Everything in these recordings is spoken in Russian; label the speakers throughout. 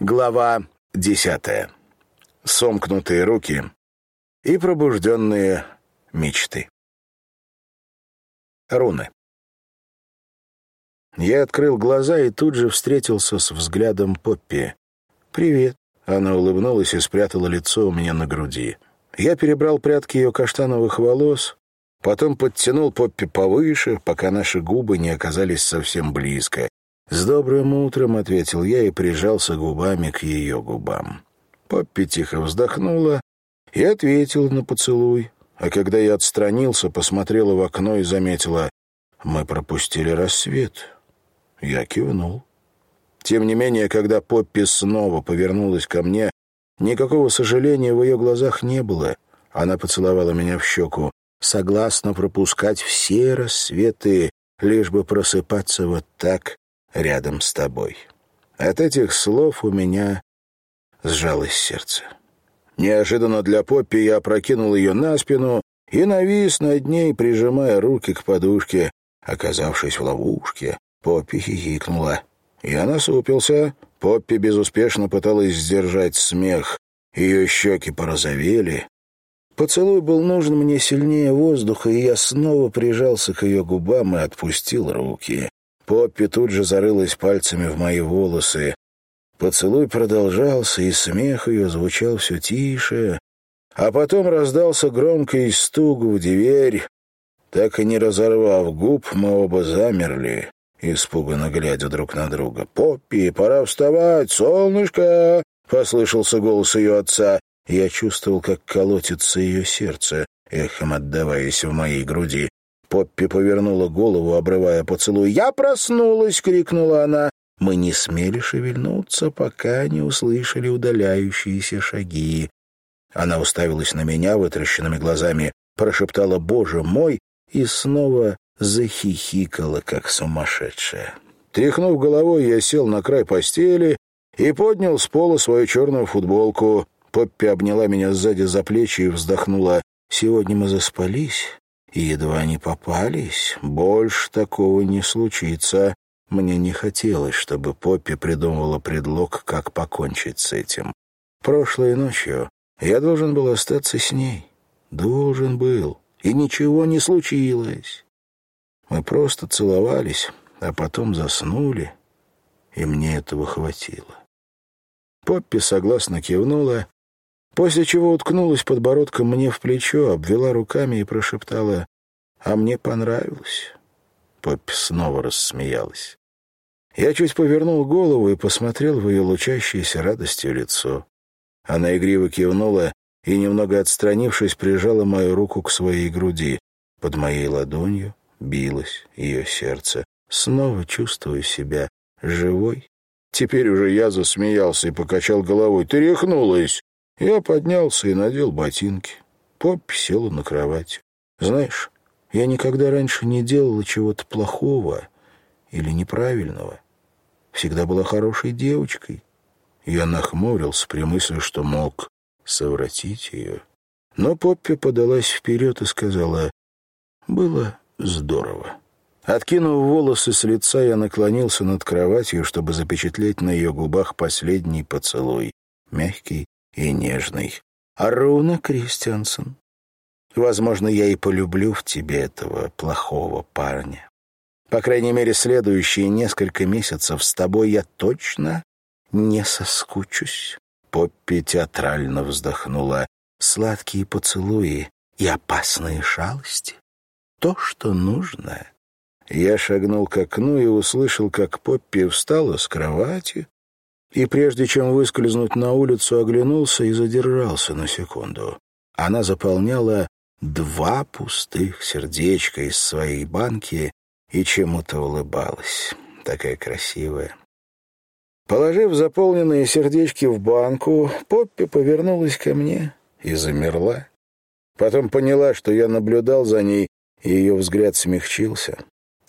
Speaker 1: Глава десятая. Сомкнутые руки и пробужденные мечты. Руны. Я открыл глаза и тут же встретился с взглядом Поппи. «Привет». Она улыбнулась и спрятала лицо у меня на груди. Я перебрал прядки ее каштановых волос, потом подтянул Поппи повыше, пока наши губы не оказались совсем близко, «С добрым утром», — ответил я и прижался губами к ее губам. Поппи тихо вздохнула и ответила на поцелуй. А когда я отстранился, посмотрела в окно и заметила, «Мы пропустили рассвет». Я кивнул. Тем не менее, когда Поппи снова повернулась ко мне, никакого сожаления в ее глазах не было. Она поцеловала меня в щеку. «Согласна пропускать все рассветы, лишь бы просыпаться вот так, рядом с тобой. От этих слов у меня сжалось сердце. Неожиданно для Поппи я опрокинул ее на спину и навис над ней, прижимая руки к подушке. Оказавшись в ловушке, Поппи хихикнула. Я насупился. Поппи безуспешно пыталась сдержать смех. Ее щеки порозовели. Поцелуй был нужен мне сильнее воздуха, и я снова прижался к ее губам и отпустил руки. Поппи тут же зарылась пальцами в мои волосы. Поцелуй продолжался, и смех ее звучал все тише. А потом раздался громкий стук в дверь. Так и не разорвав губ, мы оба замерли, испуганно глядя друг на друга. «Поппи, пора вставать, солнышко!» — послышался голос ее отца. Я чувствовал, как колотится ее сердце, эхом отдаваясь в моей груди. Поппи повернула голову, обрывая поцелуй. «Я проснулась!» — крикнула она. Мы не смели шевельнуться, пока не услышали удаляющиеся шаги. Она уставилась на меня вытращенными глазами, прошептала «Боже мой!» и снова захихикала, как сумасшедшая. Тряхнув головой, я сел на край постели и поднял с пола свою черную футболку. Поппи обняла меня сзади за плечи и вздохнула. «Сегодня мы заспались, и едва не попались. Больше такого не случится. Мне не хотелось, чтобы Поппи придумывала предлог, как покончить с этим. Прошлой ночью я должен был остаться с ней. Должен был. И ничего не случилось. Мы просто целовались, а потом заснули, и мне этого хватило. Поппи согласно кивнула, после чего уткнулась подбородком мне в плечо, обвела руками и прошептала «А мне понравилось». Поппи снова рассмеялась. Я чуть повернул голову и посмотрел в ее лучащееся радостью лицо. Она игриво кивнула и, немного отстранившись, прижала мою руку к своей груди. Под моей ладонью билось ее сердце. Снова чувствую себя живой. Теперь уже я засмеялся и покачал головой. «Ты рехнулась!» Я поднялся и надел ботинки. Поппи села на кровать. «Знаешь, я никогда раньше не делала чего-то плохого или неправильного. Всегда была хорошей девочкой». Я нахмурился при мысли, что мог совратить ее. Но Поппи подалась вперед и сказала, «Было здорово». Откинув волосы с лица, я наклонился над кроватью, чтобы запечатлеть на ее губах последний поцелуй, мягкий и нежный. «Аруна Кристиансон, возможно, я и полюблю в тебе этого плохого парня. По крайней мере, следующие несколько месяцев с тобой я точно не соскучусь». Поппи театрально вздохнула. «Сладкие поцелуи и опасные шалости. То, что нужно». Я шагнул к окну и услышал, как Поппи встала с кровати, и прежде чем выскользнуть на улицу, оглянулся и задержался на секунду. Она заполняла два пустых сердечка из своей банки и чему-то улыбалась. Такая красивая. Положив заполненные сердечки в банку, Поппи повернулась ко мне и замерла. Потом поняла, что я наблюдал за ней, и ее взгляд смягчился.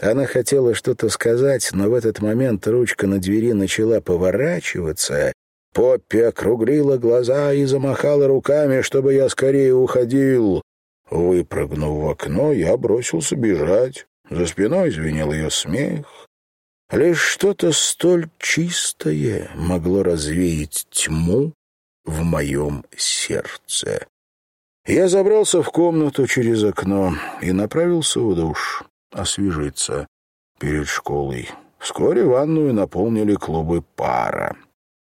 Speaker 1: Она хотела что-то сказать, но в этот момент ручка на двери начала поворачиваться. Поппи округлила глаза и замахала руками, чтобы я скорее уходил. Выпрыгнув в окно, я бросился бежать. За спиной звенел ее смех. Лишь что-то столь чистое могло развеять тьму в моем сердце. Я забрался в комнату через окно и направился в душ освежиться перед школой. Вскоре ванную наполнили клубы пара.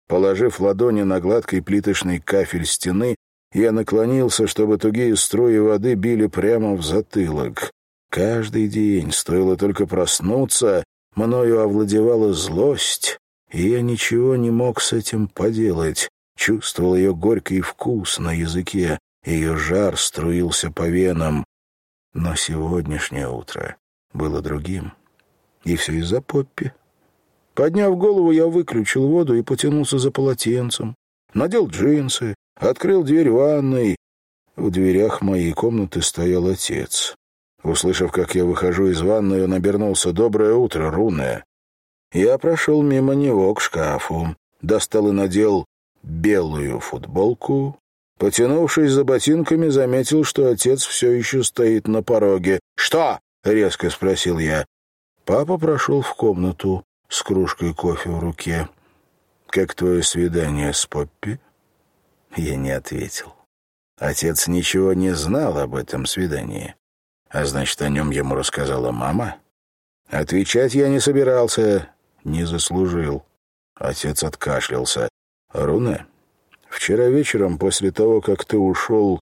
Speaker 1: Положив ладони на гладкий плиточный кафель стены, я наклонился, чтобы тугие струи воды били прямо в затылок. Каждый день, стоило только проснуться, мною овладевала злость, и я ничего не мог с этим поделать. Чувствовал ее горький вкус на языке, ее жар струился по венам. Но сегодняшнее утро было другим. И все из-за Поппи. Подняв голову, я выключил воду и потянулся за полотенцем. Надел джинсы, открыл дверь ванной. В дверях моей комнаты стоял отец. Услышав, как я выхожу из ванной, он обернулся. «Доброе утро, Руне!» Я прошел мимо него к шкафу, достал и надел белую футболку. Потянувшись за ботинками, заметил, что отец все еще стоит на пороге. «Что?» — резко спросил я. Папа прошел в комнату с кружкой кофе в руке. «Как твое свидание с Поппи?» Я не ответил. Отец ничего не знал об этом свидании. А значит, о нем ему рассказала мама? Отвечать я не собирался, не заслужил. Отец откашлялся. «Руна, вчера вечером, после того, как ты ушел,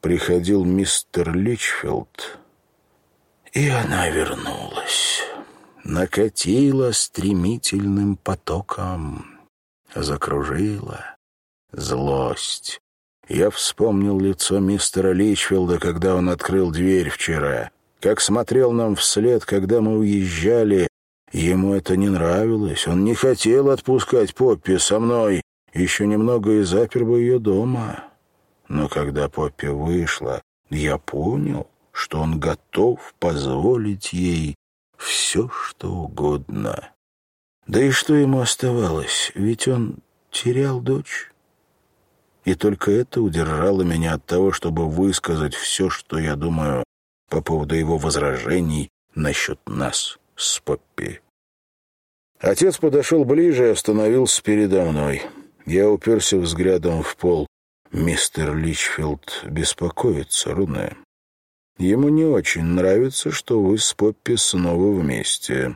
Speaker 1: приходил мистер Личфилд, и она вернулась. Накатила стремительным потоком, закружила злость, я вспомнил лицо мистера Личфилда, когда он открыл дверь вчера. Как смотрел нам вслед, когда мы уезжали. Ему это не нравилось. Он не хотел отпускать Поппи со мной. Еще немного и запер бы ее дома. Но когда Поппи вышла, я понял, что он готов позволить ей все, что угодно. Да и что ему оставалось? Ведь он терял дочь и только это удержало меня от того, чтобы высказать все, что я думаю по поводу его возражений насчет нас с Поппи. Отец подошел ближе и остановился передо мной. Я уперся взглядом в пол. Мистер Личфилд беспокоится, Руне. Ему не очень нравится, что вы с Поппи снова вместе.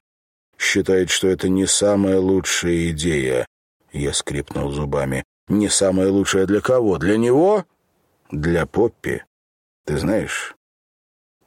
Speaker 1: Считает, что это не самая лучшая идея. Я скрипнул зубами. Не самое лучшее для кого? Для него? Для Поппи. Ты знаешь,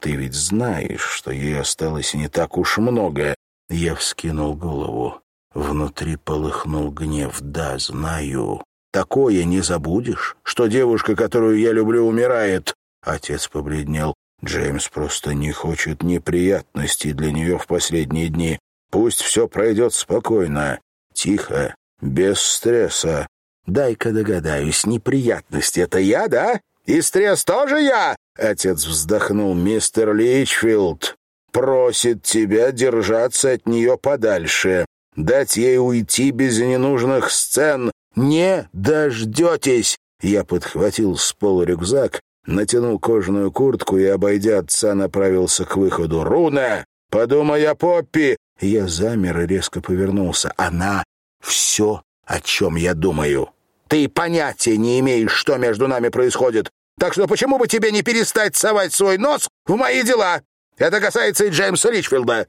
Speaker 1: ты ведь знаешь, что ей осталось не так уж много. Я вскинул голову. Внутри полыхнул гнев. Да, знаю. Такое не забудешь, что девушка, которую я люблю, умирает. Отец побледнел. Джеймс просто не хочет неприятностей для нее в последние дни. Пусть все пройдет спокойно, тихо, без стресса. Дай-ка догадаюсь, неприятности — это я, да? И стресс тоже я?» Отец вздохнул. «Мистер Личфилд просит тебя держаться от нее подальше, дать ей уйти без ненужных сцен. Не дождетесь!» Я подхватил с пола рюкзак, натянул кожаную куртку и, обойдя отца, направился к выходу. «Руна, подумай о Поппи!» Я замер и резко повернулся. «Она все, о чем я думаю!» Ты понятия не имеешь, что между нами происходит. Так что почему бы тебе не перестать совать свой нос в мои дела? Это касается и Джеймса Ричфилда».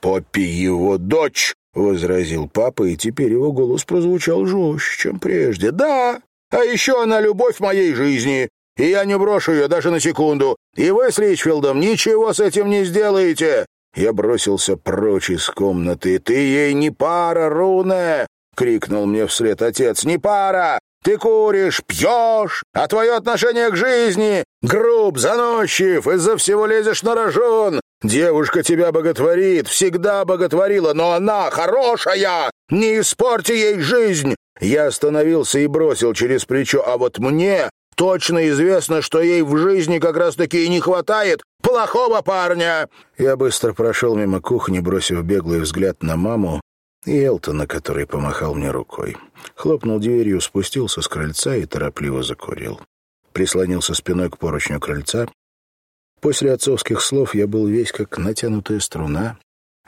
Speaker 1: «Поппи его дочь», — возразил папа, и теперь его голос прозвучал жестче, чем прежде. «Да, а еще она любовь моей жизни, и я не брошу ее даже на секунду. И вы с Ричфилдом ничего с этим не сделаете». Я бросился прочь из комнаты. «Ты ей не пара, Руне! — крикнул мне вслед отец. «Не пара! Ты куришь, пьешь, а твое отношение к жизни груб, заносчив, из-за всего лезешь на рожон. Девушка тебя боготворит, всегда боготворила, но она хорошая, не испорти ей жизнь!» Я остановился и бросил через плечо, а вот мне точно известно, что ей в жизни как раз-таки и не хватает плохого парня. Я быстро прошел мимо кухни, бросив беглый взгляд на маму, и Элтона, который помахал мне рукой. Хлопнул дверью, спустился с крыльца и торопливо закурил. Прислонился спиной к поручню крыльца. После отцовских слов я был весь как натянутая струна.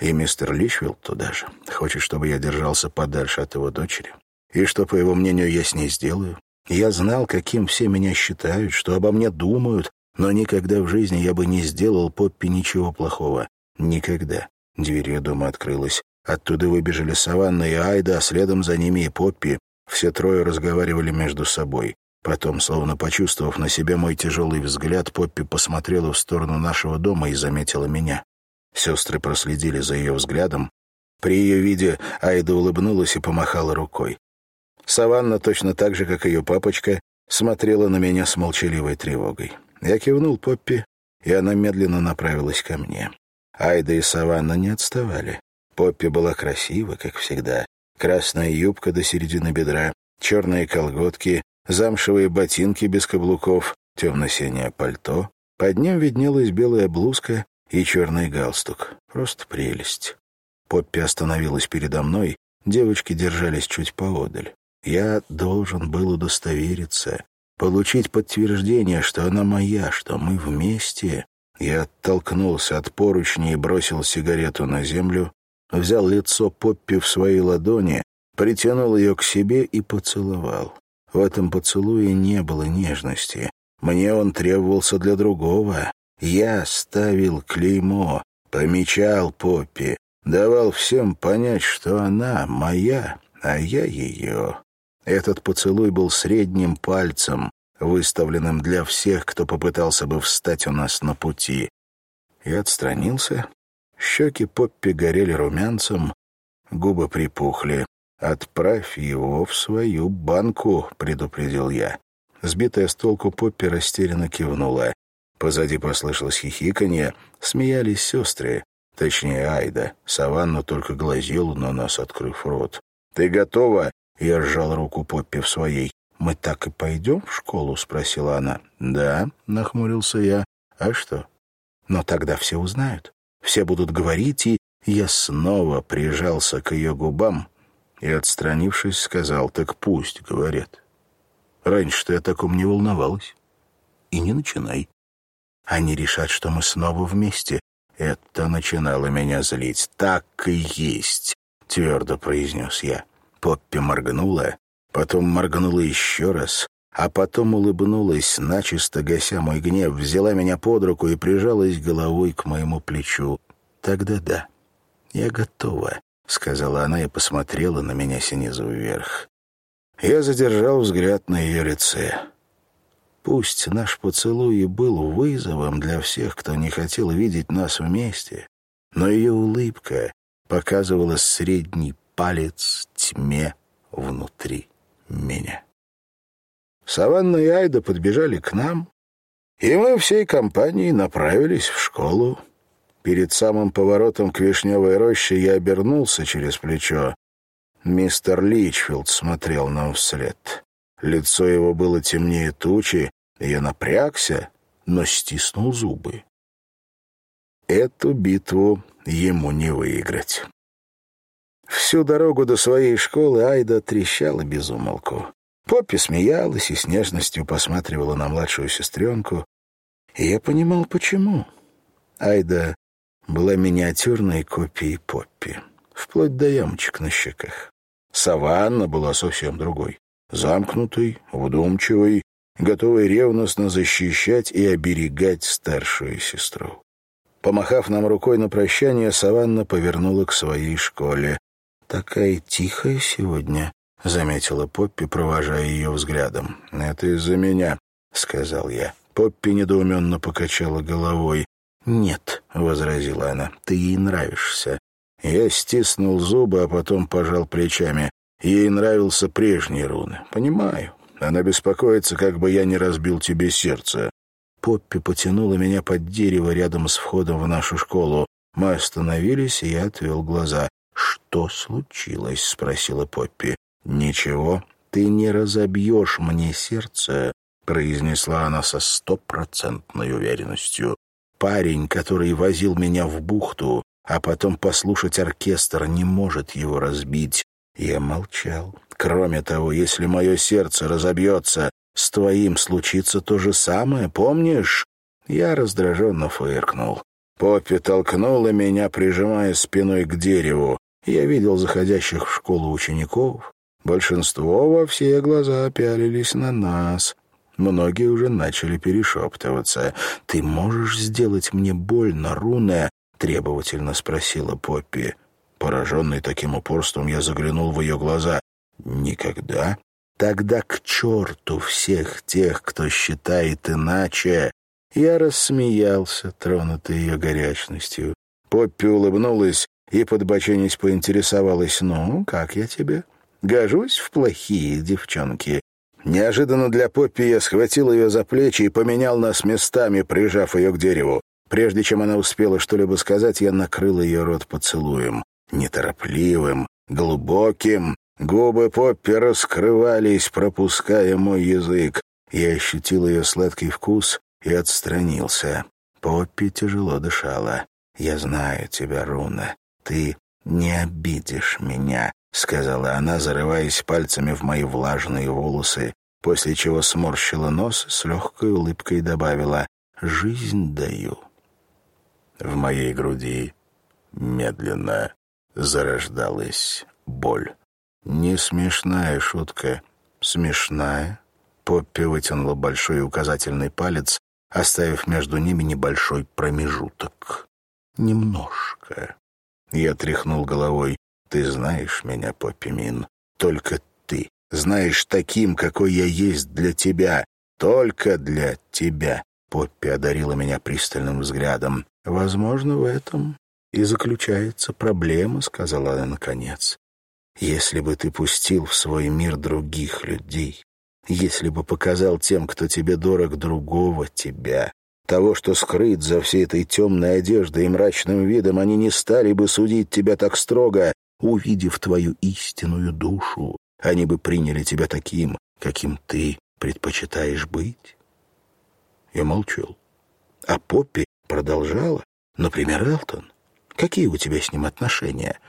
Speaker 1: И мистер Личвилд туда же. Хочет, чтобы я держался подальше от его дочери. И что, по его мнению, я с ней сделаю. Я знал, каким все меня считают, что обо мне думают, но никогда в жизни я бы не сделал Поппи ничего плохого. Никогда. Дверь ее дома открылась. Оттуда выбежали Саванна и Айда, а следом за ними и Поппи. Все трое разговаривали между собой. Потом, словно почувствовав на себе мой тяжелый взгляд, Поппи посмотрела в сторону нашего дома и заметила меня. Сестры проследили за ее взглядом. При ее виде Айда улыбнулась и помахала рукой. Саванна, точно так же, как ее папочка, смотрела на меня с молчаливой тревогой. Я кивнул Поппи, и она медленно направилась ко мне. Айда и Саванна не отставали. Поппи была красива, как всегда. Красная юбка до середины бедра, черные колготки, замшевые ботинки без каблуков, темно-синее пальто. Под ним виднелась белая блузка и черный галстук. Просто прелесть. Поппи остановилась передо мной, девочки держались чуть поодаль. Я должен был удостовериться, получить подтверждение, что она моя, что мы вместе. Я оттолкнулся от поручни и бросил сигарету на землю, взял лицо Поппи в свои ладони, притянул ее к себе и поцеловал. В этом поцелуе не было нежности. Мне он требовался для другого. Я ставил клеймо, помечал Поппи, давал всем понять, что она моя, а я ее. Этот поцелуй был средним пальцем, выставленным для всех, кто попытался бы встать у нас на пути. Я отстранился. Щеки Поппи горели румянцем, губы припухли. «Отправь его в свою банку», — предупредил я. Сбитая с толку Поппи растерянно кивнула. Позади послышалось хихиканье, смеялись сестры, точнее Айда. Саванна только глазела на нас, открыв рот. «Ты готова?» — я сжал руку Поппи в своей. «Мы так и пойдем в школу?» — спросила она. «Да», — нахмурился я. «А что?» «Но тогда все узнают. Все будут говорить, и...» Я снова прижался к ее губам, и, отстранившись, сказал, «Так пусть, — говорят. Раньше-то я таком не волновалась. И не начинай. Они решат, что мы снова вместе. Это начинало меня злить. Так и есть, — твердо произнес я. Поппи моргнула, потом моргнула еще раз, а потом улыбнулась, начисто гася мой гнев, взяла меня под руку и прижалась головой к моему плечу. Тогда да, я готова. — сказала она и посмотрела на меня снизу вверх. Я задержал взгляд на ее лице. Пусть наш поцелуй и был вызовом для всех, кто не хотел видеть нас вместе, но ее улыбка показывала средний палец тьме внутри меня. Саванна и Айда подбежали к нам, и мы всей компанией направились в школу Перед самым поворотом к Вишневой роще я обернулся через плечо. Мистер Личфилд смотрел нам вслед. Лицо его было темнее тучи, и я напрягся, но стиснул зубы. Эту битву ему не выиграть. Всю дорогу до своей школы Айда трещала без умолку. Поппи смеялась и с нежностью посматривала на младшую сестренку. И я понимал, почему. Айда была миниатюрной копией Поппи, вплоть до ямочек на щеках. Саванна была совсем другой, замкнутой, вдумчивой, готовой ревностно защищать и оберегать старшую сестру. Помахав нам рукой на прощание, Саванна повернула к своей школе. «Такая тихая сегодня», — заметила Поппи, провожая ее взглядом. «Это из-за меня», — сказал я. Поппи недоуменно покачала головой. «Нет», — возразила она, — «ты ей нравишься». Я стиснул зубы, а потом пожал плечами. Ей нравился прежний руны. «Понимаю. Она беспокоится, как бы я не разбил тебе сердце». Поппи потянула меня под дерево рядом с входом в нашу школу. Мы остановились, и я отвел глаза. «Что случилось?» — спросила Поппи. «Ничего. Ты не разобьешь мне сердце», — произнесла она со стопроцентной уверенностью парень, который возил меня в бухту, а потом послушать оркестр не может его разбить. Я молчал. Кроме того, если мое сердце разобьется, с твоим случится то же самое, помнишь? Я раздраженно фыркнул. Поппи толкнула меня, прижимая спиной к дереву. Я видел заходящих в школу учеников. Большинство во все глаза пялились на нас. Многие уже начали перешептываться. «Ты можешь сделать мне больно, Руне?» — требовательно спросила Поппи. Пораженный таким упорством, я заглянул в ее глаза. «Никогда?» «Тогда к черту всех тех, кто считает иначе!» Я рассмеялся, тронутый ее горячностью. Поппи улыбнулась и, подбоченись, поинтересовалась. «Ну, как я тебе? Гожусь в плохие девчонки?» Неожиданно для Поппи я схватил ее за плечи и поменял нас местами, прижав ее к дереву. Прежде чем она успела что-либо сказать, я накрыл ее рот поцелуем. Неторопливым, глубоким. Губы Поппи раскрывались, пропуская мой язык. Я ощутил ее сладкий вкус и отстранился. Поппи тяжело дышала. «Я знаю тебя, Руна. Ты не обидишь меня», — сказала она, зарываясь пальцами в мои влажные волосы, после чего сморщила нос, с легкой улыбкой добавила «Жизнь даю». В моей груди медленно зарождалась боль. Не смешная шутка, смешная. Поппи вытянула большой указательный палец, оставив между ними небольшой промежуток. Немножко. Я тряхнул головой. «Ты знаешь меня, Поппи Мин. Только ты. Знаешь таким, какой я есть для тебя. Только для тебя». Поппи одарила меня пристальным взглядом. «Возможно, в этом и заключается проблема», — сказала она наконец. «Если бы ты пустил в свой мир других людей, если бы показал тем, кто тебе дорог, другого тебя, того, что скрыт за всей этой темной одеждой и мрачным видом, они не стали бы судить тебя так строго, увидев твою истинную душу. Они бы приняли тебя таким, каким ты предпочитаешь быть. Я молчал. А Поппи продолжала. Например, Элтон. Какие у тебя с ним отношения?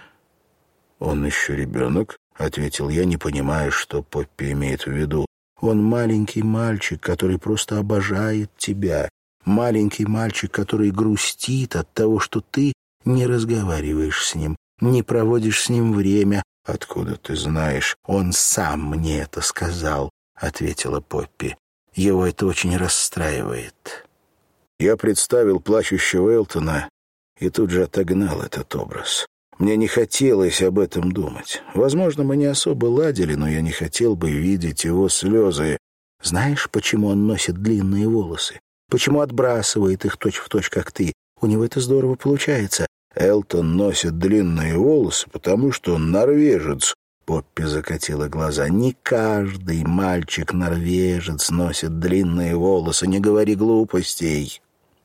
Speaker 1: Он еще ребенок, — ответил я, не понимая, что Поппи имеет в виду. Он маленький мальчик, который просто обожает тебя. Маленький мальчик, который грустит от того, что ты не разговариваешь с ним, не проводишь с ним время. Откуда ты знаешь? Он сам мне это сказал, ответила Поппи. Его это очень расстраивает. Я представил плачущего Элтона и тут же отогнал этот образ. Мне не хотелось об этом думать. Возможно, мы не особо ладили, но я не хотел бы видеть его слезы. Знаешь, почему он носит длинные волосы? Почему отбрасывает их точь-в-точь, точь, как ты? У него это здорово получается. Элтон носит длинные волосы, потому что он норвежец. Поппи закатила глаза. «Не каждый мальчик-норвежец носит длинные волосы, не говори глупостей.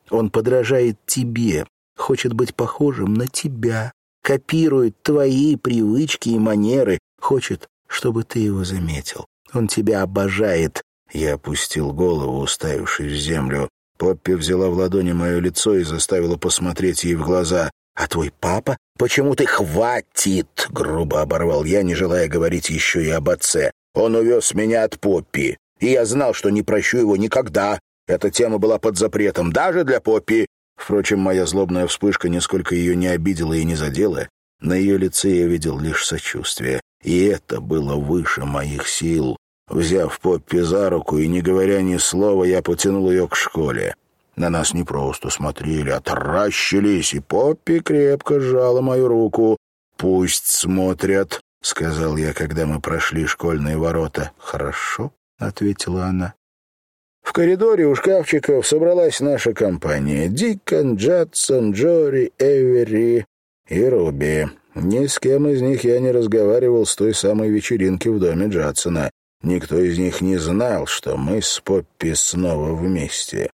Speaker 1: Он подражает тебе, хочет быть похожим на тебя копирует твои привычки и манеры, хочет, чтобы ты его заметил. Он тебя обожает». Я опустил голову, уставившись в землю. Поппи взяла в ладони мое лицо и заставила посмотреть ей в глаза. «А твой папа? Почему ты хватит?» — грубо оборвал я, не желая говорить еще и об отце. «Он увез меня от Поппи, и я знал, что не прощу его никогда. Эта тема была под запретом, даже для Поппи. Впрочем, моя злобная вспышка нисколько ее не обидела и не задела. На ее лице я видел лишь сочувствие, и это было выше моих сил. Взяв Поппи за руку и не говоря ни слова, я потянул ее к школе. На нас не просто смотрели, а таращились, и Поппи крепко сжала мою руку. «Пусть смотрят», — сказал я, когда мы прошли школьные ворота. «Хорошо», — ответила она. В коридоре у шкафчиков собралась наша компания. Дикон, Джадсон, Джори, Эвери и Руби. Ни с кем из них я не разговаривал с той самой вечеринки в доме Джадсона. Никто из них не знал, что мы с Поппи снова вместе.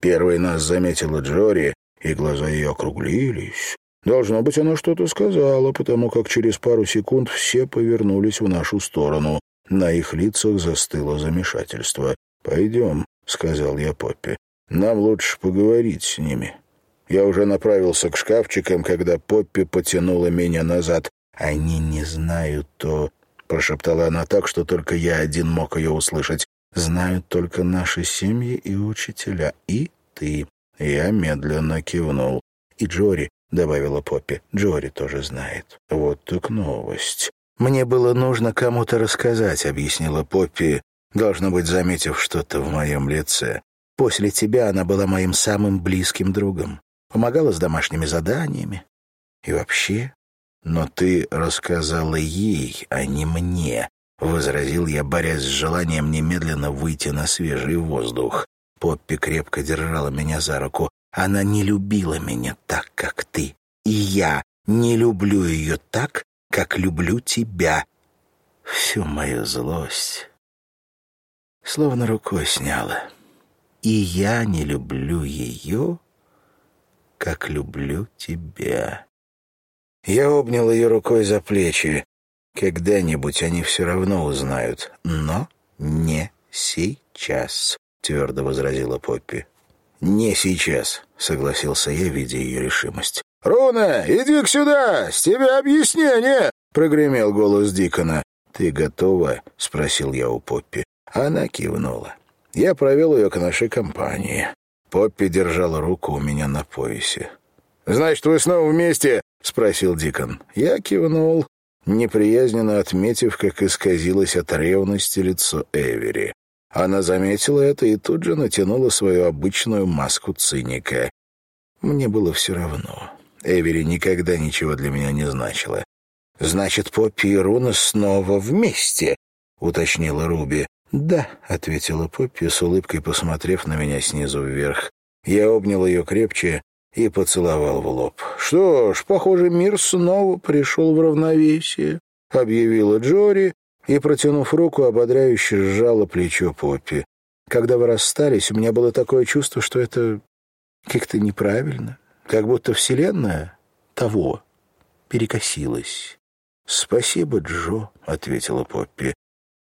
Speaker 1: Первой нас заметила Джори, и глаза ее округлились. Должно быть, она что-то сказала, потому как через пару секунд все повернулись в нашу сторону. На их лицах застыло замешательство. «Пойдем», — сказал я Поппи. «Нам лучше поговорить с ними». Я уже направился к шкафчикам, когда Поппи потянула меня назад. «Они не знают то...» — прошептала она так, что только я один мог ее услышать. «Знают только наши семьи и учителя, и ты». Я медленно кивнул. И Джори, — добавила Поппи, — Джори тоже знает. Вот так новость. «Мне было нужно кому-то рассказать», — объяснила Поппи, должно быть, заметив что-то в моем лице. «После тебя она была моим самым близким другом, помогала с домашними заданиями. И вообще, но ты рассказала ей, а не мне», — возразил я, борясь с желанием немедленно выйти на свежий воздух. Поппи крепко держала меня за руку. «Она не любила меня так, как ты, и я не люблю ее так, как люблю тебя. Всю мою злость словно рукой сняла. И я не люблю ее, как люблю тебя. Я обнял ее рукой за плечи. Когда-нибудь они все равно узнают, но не сейчас, твердо возразила Поппи. «Не сейчас», — согласился я, видя ее решимость. «Руна, иди сюда! С тебя объяснение!» — прогремел голос Дикона. «Ты готова?» — спросил я у Поппи. Она кивнула. Я провел ее к нашей компании. Поппи держала руку у меня на поясе. «Значит, вы снова вместе?» — спросил Дикон. Я кивнул, неприязненно отметив, как исказилось от ревности лицо Эвери. Она заметила это и тут же натянула свою обычную маску циника. Мне было все равно. Эвери никогда ничего для меня не значила. «Значит, Поппи и Руна снова вместе?» — уточнила Руби. «Да», — ответила Поппи, с улыбкой посмотрев на меня снизу вверх. Я обнял ее крепче и поцеловал в лоб. «Что ж, похоже, мир снова пришел в равновесие», — объявила Джори и, протянув руку, ободряюще сжала плечо Поппи. «Когда вы расстались, у меня было такое чувство, что это как-то неправильно как будто Вселенная того перекосилась. «Спасибо, Джо», — ответила Поппи.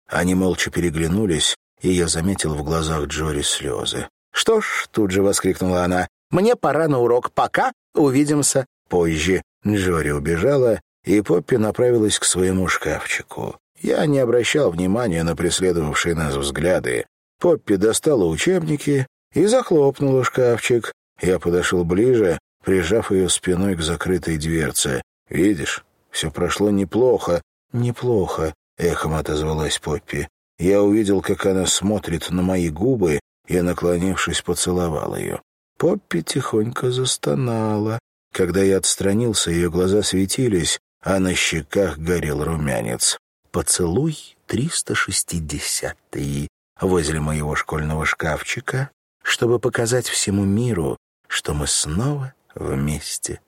Speaker 1: Они молча переглянулись, и я заметил в глазах Джори слезы. «Что ж», — тут же воскликнула она, — «мне пора на урок. Пока увидимся позже». Джори убежала, и Поппи направилась к своему шкафчику. Я не обращал внимания на преследовавшие нас взгляды. Поппи достала учебники и захлопнула шкафчик. Я подошел ближе прижав ее спиной к закрытой дверце. «Видишь, все прошло неплохо». «Неплохо», — эхом отозвалась Поппи. Я увидел, как она смотрит на мои губы, и, наклонившись, поцеловал ее. Поппи тихонько застонала. Когда я отстранился, ее глаза светились, а на щеках горел румянец. «Поцелуй триста шестидесятый» возле моего школьного шкафчика, чтобы показать всему миру, что мы снова вместе.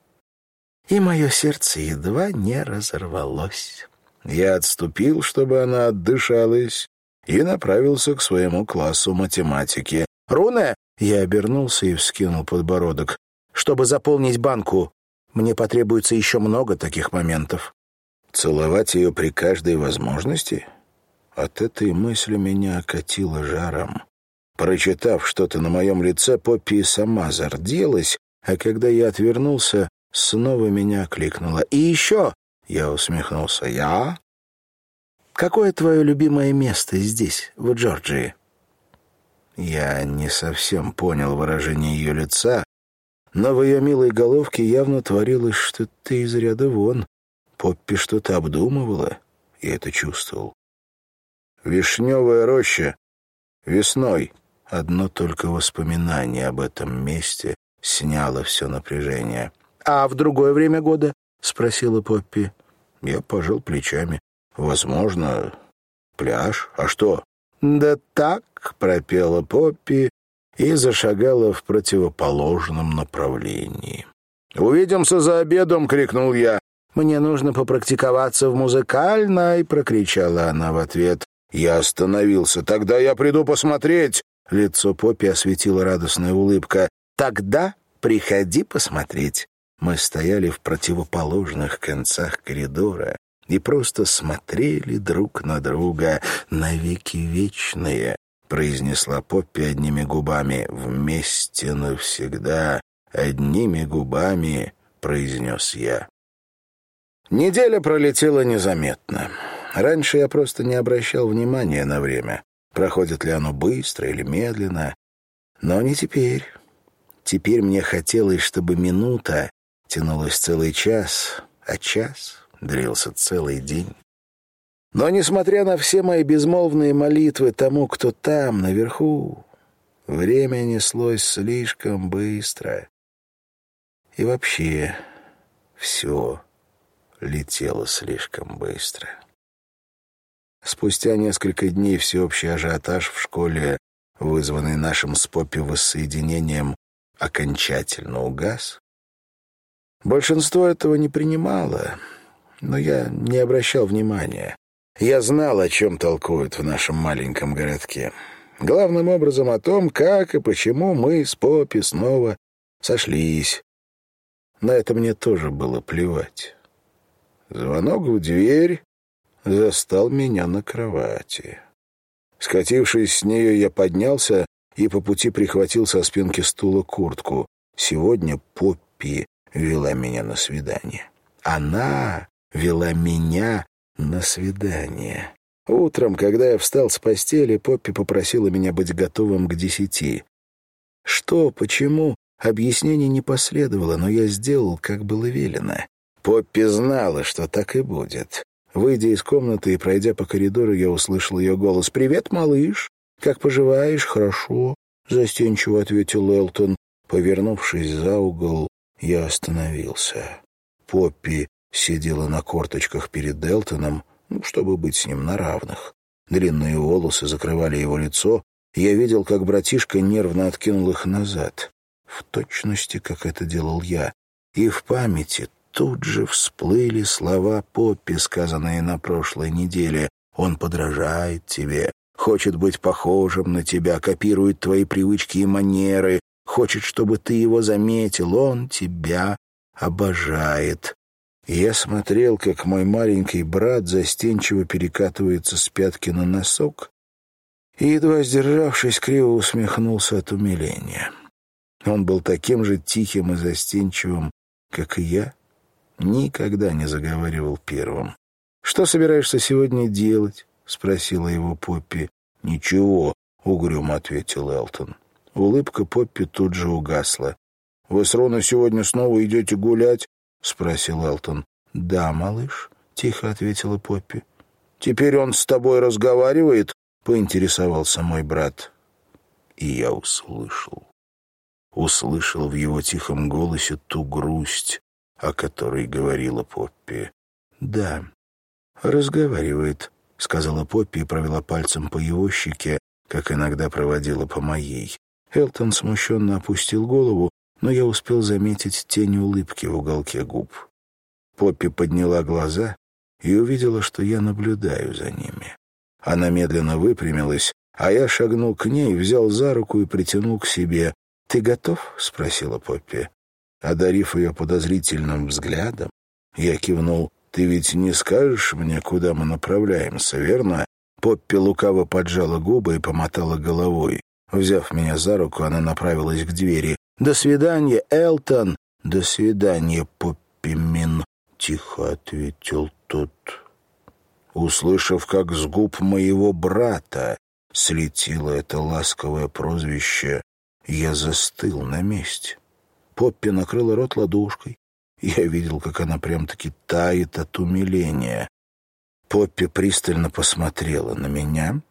Speaker 1: И мое сердце едва не разорвалось. Я отступил, чтобы она отдышалась, и направился к своему классу математики. «Руне!» — я обернулся и вскинул подбородок. «Чтобы заполнить банку, мне потребуется еще много таких моментов». Целовать ее при каждой возможности? От этой мысли меня окатило жаром. Прочитав что-то на моем лице, Поппи сама зарделась, а когда я отвернулся, снова меня кликнуло. «И еще!» — я усмехнулся. «Я?» «Какое твое любимое место здесь, в Джорджии?» Я не совсем понял выражение ее лица, но в ее милой головке явно творилось что-то из ряда вон. Поппи что-то обдумывала, и это чувствовал. «Вишневая роща. Весной». Одно только воспоминание об этом месте сняло все напряжение. «А в другое время года?» — спросила Поппи. Я пожал плечами. «Возможно, пляж. А что?» «Да так», — пропела Поппи и зашагала в противоположном направлении. «Увидимся за обедом!» — крикнул я. «Мне нужно попрактиковаться в музыкальной!» — прокричала она в ответ. Я остановился. «Тогда я приду посмотреть!» Лицо Поппи осветила радостная улыбка. Тогда приходи посмотреть. Мы стояли в противоположных концах коридора и просто смотрели друг на друга навеки вечные, произнесла Поппи одними губами. Вместе навсегда, одними губами, произнес я. Неделя пролетела незаметно. Раньше я просто не обращал внимания на время, проходит ли оно быстро или медленно. Но не теперь. Теперь мне хотелось, чтобы минута тянулась целый час, а час длился целый день. Но, несмотря на все мои безмолвные молитвы тому, кто там, наверху, время неслось слишком быстро. И вообще все летело слишком быстро. Спустя несколько дней всеобщий ажиотаж в школе, вызванный нашим с Поппи воссоединением, окончательно угас. Большинство этого не принимало, но я не обращал внимания. Я знал, о чем толкуют в нашем маленьком городке. Главным образом о том, как и почему мы с Поппи снова сошлись. На это мне тоже было плевать. Звонок в дверь застал меня на кровати. Скатившись с нее, я поднялся и по пути прихватил со спинки стула куртку. Сегодня Поппи вела меня на свидание. Она вела меня на свидание. Утром, когда я встал с постели, Поппи попросила меня быть готовым к десяти. Что, почему, объяснений не последовало, но я сделал, как было велено. Поппи знала, что так и будет. Выйдя из комнаты и пройдя по коридору, я услышал ее голос. «Привет, малыш! Как поживаешь? Хорошо?» — застенчиво ответил Элтон. Повернувшись за угол, я остановился. Поппи сидела на корточках перед Элтоном, ну, чтобы быть с ним на равных. Длинные волосы закрывали его лицо, я видел, как братишка нервно откинул их назад. В точности, как это делал я. И в памяти тут же всплыли слова Поппи, сказанные на прошлой неделе. «Он подражает тебе, хочет быть похожим на тебя, копирует твои привычки и манеры, хочет, чтобы ты его заметил, он тебя обожает». Я смотрел, как мой маленький брат застенчиво перекатывается с пятки на носок, и, едва сдержавшись, криво усмехнулся от умиления. Он был таким же тихим и застенчивым, как и я, никогда не заговаривал первым. «Что собираешься сегодня делать?» — спросила его Поппи. «Ничего», — угрюмо ответил Элтон. Улыбка Поппи тут же угасла. «Вы с Роной сегодня снова идете гулять?» — спросил Элтон. «Да, малыш», — тихо ответила Поппи. «Теперь он с тобой разговаривает?» — поинтересовался мой брат. И я услышал. Услышал в его тихом голосе ту грусть, о которой говорила Поппи. «Да, разговаривает», — сказала Поппи и провела пальцем по его щеке, как иногда проводила по моей. Элтон смущенно опустил голову, но я успел заметить тень улыбки в уголке губ. Поппи подняла глаза и увидела, что я наблюдаю за ними. Она медленно выпрямилась, а я шагнул к ней, взял за руку и притянул к себе. «Ты готов?» — спросила Поппи. Одарив ее подозрительным взглядом, я кивнул. «Ты ведь не скажешь мне, куда мы направляемся, верно?» Поппи лукаво поджала губы и помотала головой. Взяв меня за руку, она направилась к двери. «До свидания, Элтон!» «До свидания, Поппи Мин!» — тихо ответил тот. Услышав, как с губ моего брата слетело это ласковое прозвище, я застыл на месте. Поппи накрыла рот ладошкой. Я видел, как она прям-таки тает от умиления. Поппи пристально посмотрела на меня.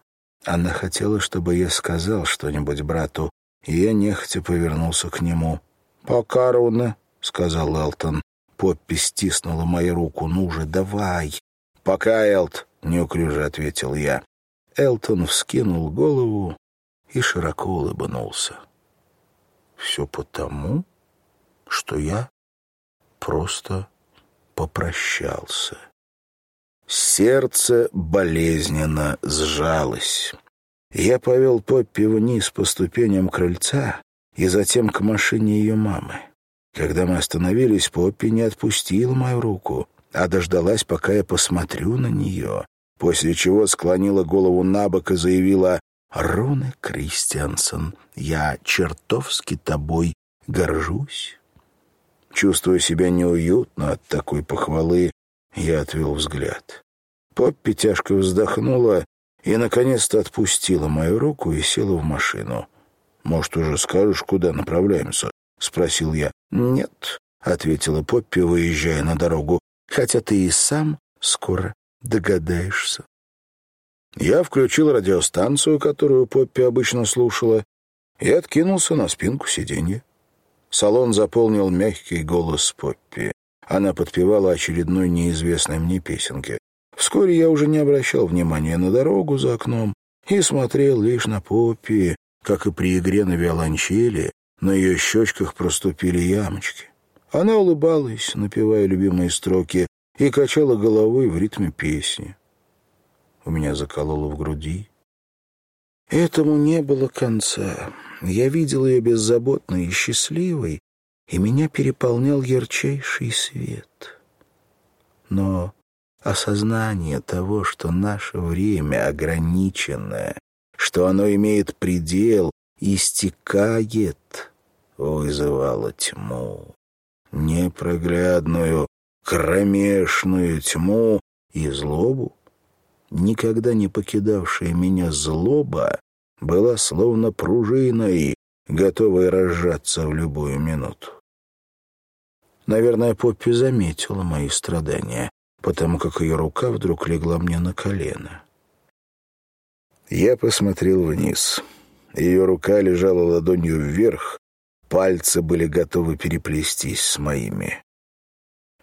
Speaker 1: Она хотела, чтобы я сказал что-нибудь брату, и я нехотя повернулся к нему. «Пока, Руна», — сказал Элтон. Поппи стиснула мою руку. «Ну же, давай!» «Пока, Элт», — неуклюже ответил я. Элтон вскинул голову и широко улыбнулся. «Все потому, что я просто попрощался. Сердце болезненно сжалось. Я повел Поппи вниз по ступеням крыльца и затем к машине ее мамы. Когда мы остановились, Поппи не отпустила мою руку, а дождалась, пока я посмотрю на нее, после чего склонила голову на бок и заявила «Руне Кристиансон, я чертовски тобой горжусь». Чувствуя себя неуютно от такой похвалы, я отвел взгляд. Поппи тяжко вздохнула и, наконец-то, отпустила мою руку и села в машину. «Может, уже скажешь, куда направляемся?» спросил я. «Нет», — ответила Поппи, выезжая на дорогу, «хотя ты и сам скоро догадаешься». Я включил радиостанцию, которую Поппи обычно слушала, и откинулся на спинку сиденья. Салон заполнил мягкий голос Поппи. Она подпевала очередной неизвестной мне песенке. Вскоре я уже не обращал внимания на дорогу за окном и смотрел лишь на Поппи, как и при игре на виолончели, на ее щечках проступили ямочки. Она улыбалась, напевая любимые строки, и качала головой в ритме песни. У меня закололо в груди. Этому не было конца. Я видел ее беззаботной и счастливой, и меня переполнял ярчайший свет. Но осознание того, что наше время ограниченное, что оно имеет предел, истекает, вызывало тьму, непроглядную, кромешную тьму и злобу. Никогда не покидавшая меня злоба была словно пружиной, готовая разжаться в любую минуту. Наверное, Поппи заметила мои страдания, потому как ее рука вдруг легла мне на колено. Я посмотрел вниз. Ее рука лежала ладонью вверх, пальцы были готовы переплестись с моими.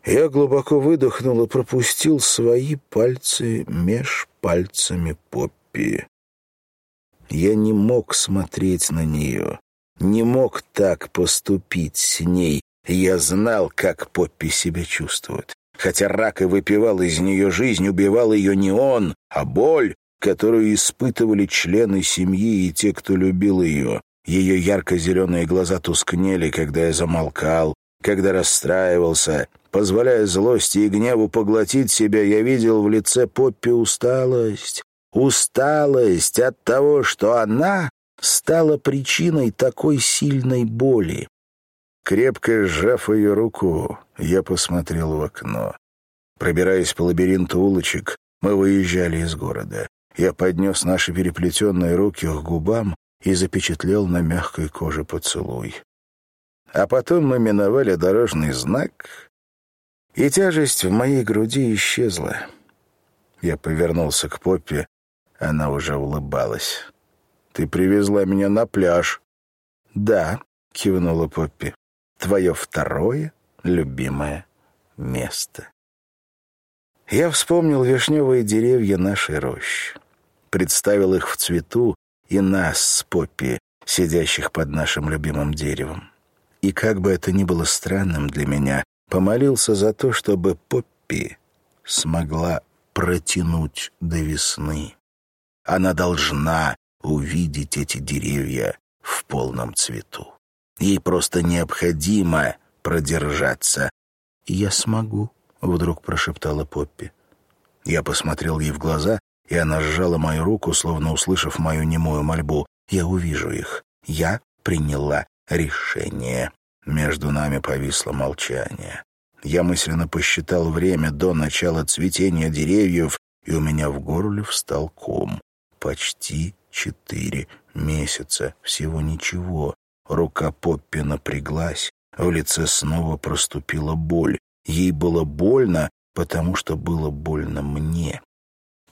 Speaker 1: Я глубоко выдохнул и пропустил свои пальцы меж пальцами Поппи. Я не мог смотреть на нее, не мог так поступить с ней, я знал, как Поппи себя чувствует. Хотя рак и выпивал из нее жизнь, убивал ее не он, а боль, которую испытывали члены семьи и те, кто любил ее. Ее ярко-зеленые глаза тускнели, когда я замолкал, когда расстраивался. Позволяя злости и гневу поглотить себя, я видел в лице Поппи усталость. Усталость от того, что она стала причиной такой сильной боли. Крепко сжав ее руку, я посмотрел в окно. Пробираясь по лабиринту улочек, мы выезжали из города. Я поднес наши переплетенные руки к губам и запечатлел на мягкой коже поцелуй. А потом мы миновали дорожный знак, и тяжесть в моей груди исчезла. Я повернулся к Поппе, она уже улыбалась. «Ты привезла меня на пляж». «Да», — кивнула Поппи твое второе любимое место. Я вспомнил вишневые деревья нашей рощи, представил их в цвету и нас с Поппи, сидящих под нашим любимым деревом. И как бы это ни было странным для меня, помолился за то, чтобы Поппи смогла протянуть до весны. Она должна увидеть эти деревья в полном цвету. Ей просто необходимо продержаться. «Я смогу», — вдруг прошептала Поппи. Я посмотрел ей в глаза, и она сжала мою руку, словно услышав мою немую мольбу. «Я увижу их. Я приняла решение». Между нами повисло молчание. Я мысленно посчитал время до начала цветения деревьев, и у меня в горле встал ком. Почти четыре месяца. Всего ничего. Рука Поппи напряглась, в лице снова проступила боль. Ей было больно, потому что было больно мне.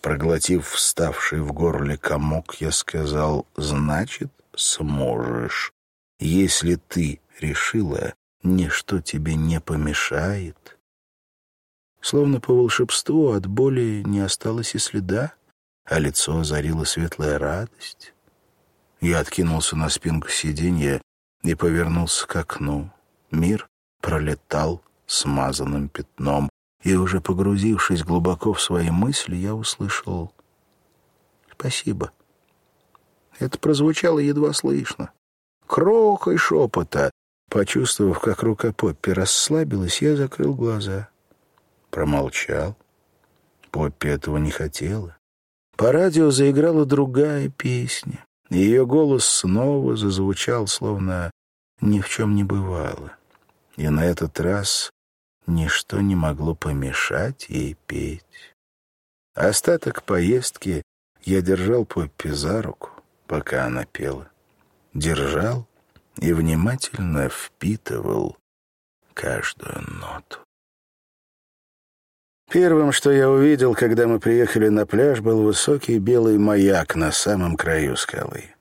Speaker 1: Проглотив вставший в горле комок, я сказал, «Значит, сможешь. Если ты решила, ничто тебе не помешает». Словно по волшебству от боли не осталось и следа, а лицо озарила светлая радость. Я откинулся на спинку сиденья и повернулся к окну. Мир пролетал смазанным пятном, и уже погрузившись глубоко в свои мысли, я услышал «Спасибо». Это прозвучало едва слышно. Крохой шепота. Почувствовав, как рука Поппи расслабилась, я закрыл глаза. Промолчал. Поппи этого не хотела. По радио заиграла другая песня. Ее голос снова зазвучал, словно ни в чем не бывало. И на этот раз ничто не могло помешать ей петь. Остаток поездки я держал Поппи за руку, пока она пела. Держал и внимательно впитывал каждую ноту. Первым, что я увидел, когда мы приехали на пляж, был высокий белый маяк на самом краю скалы.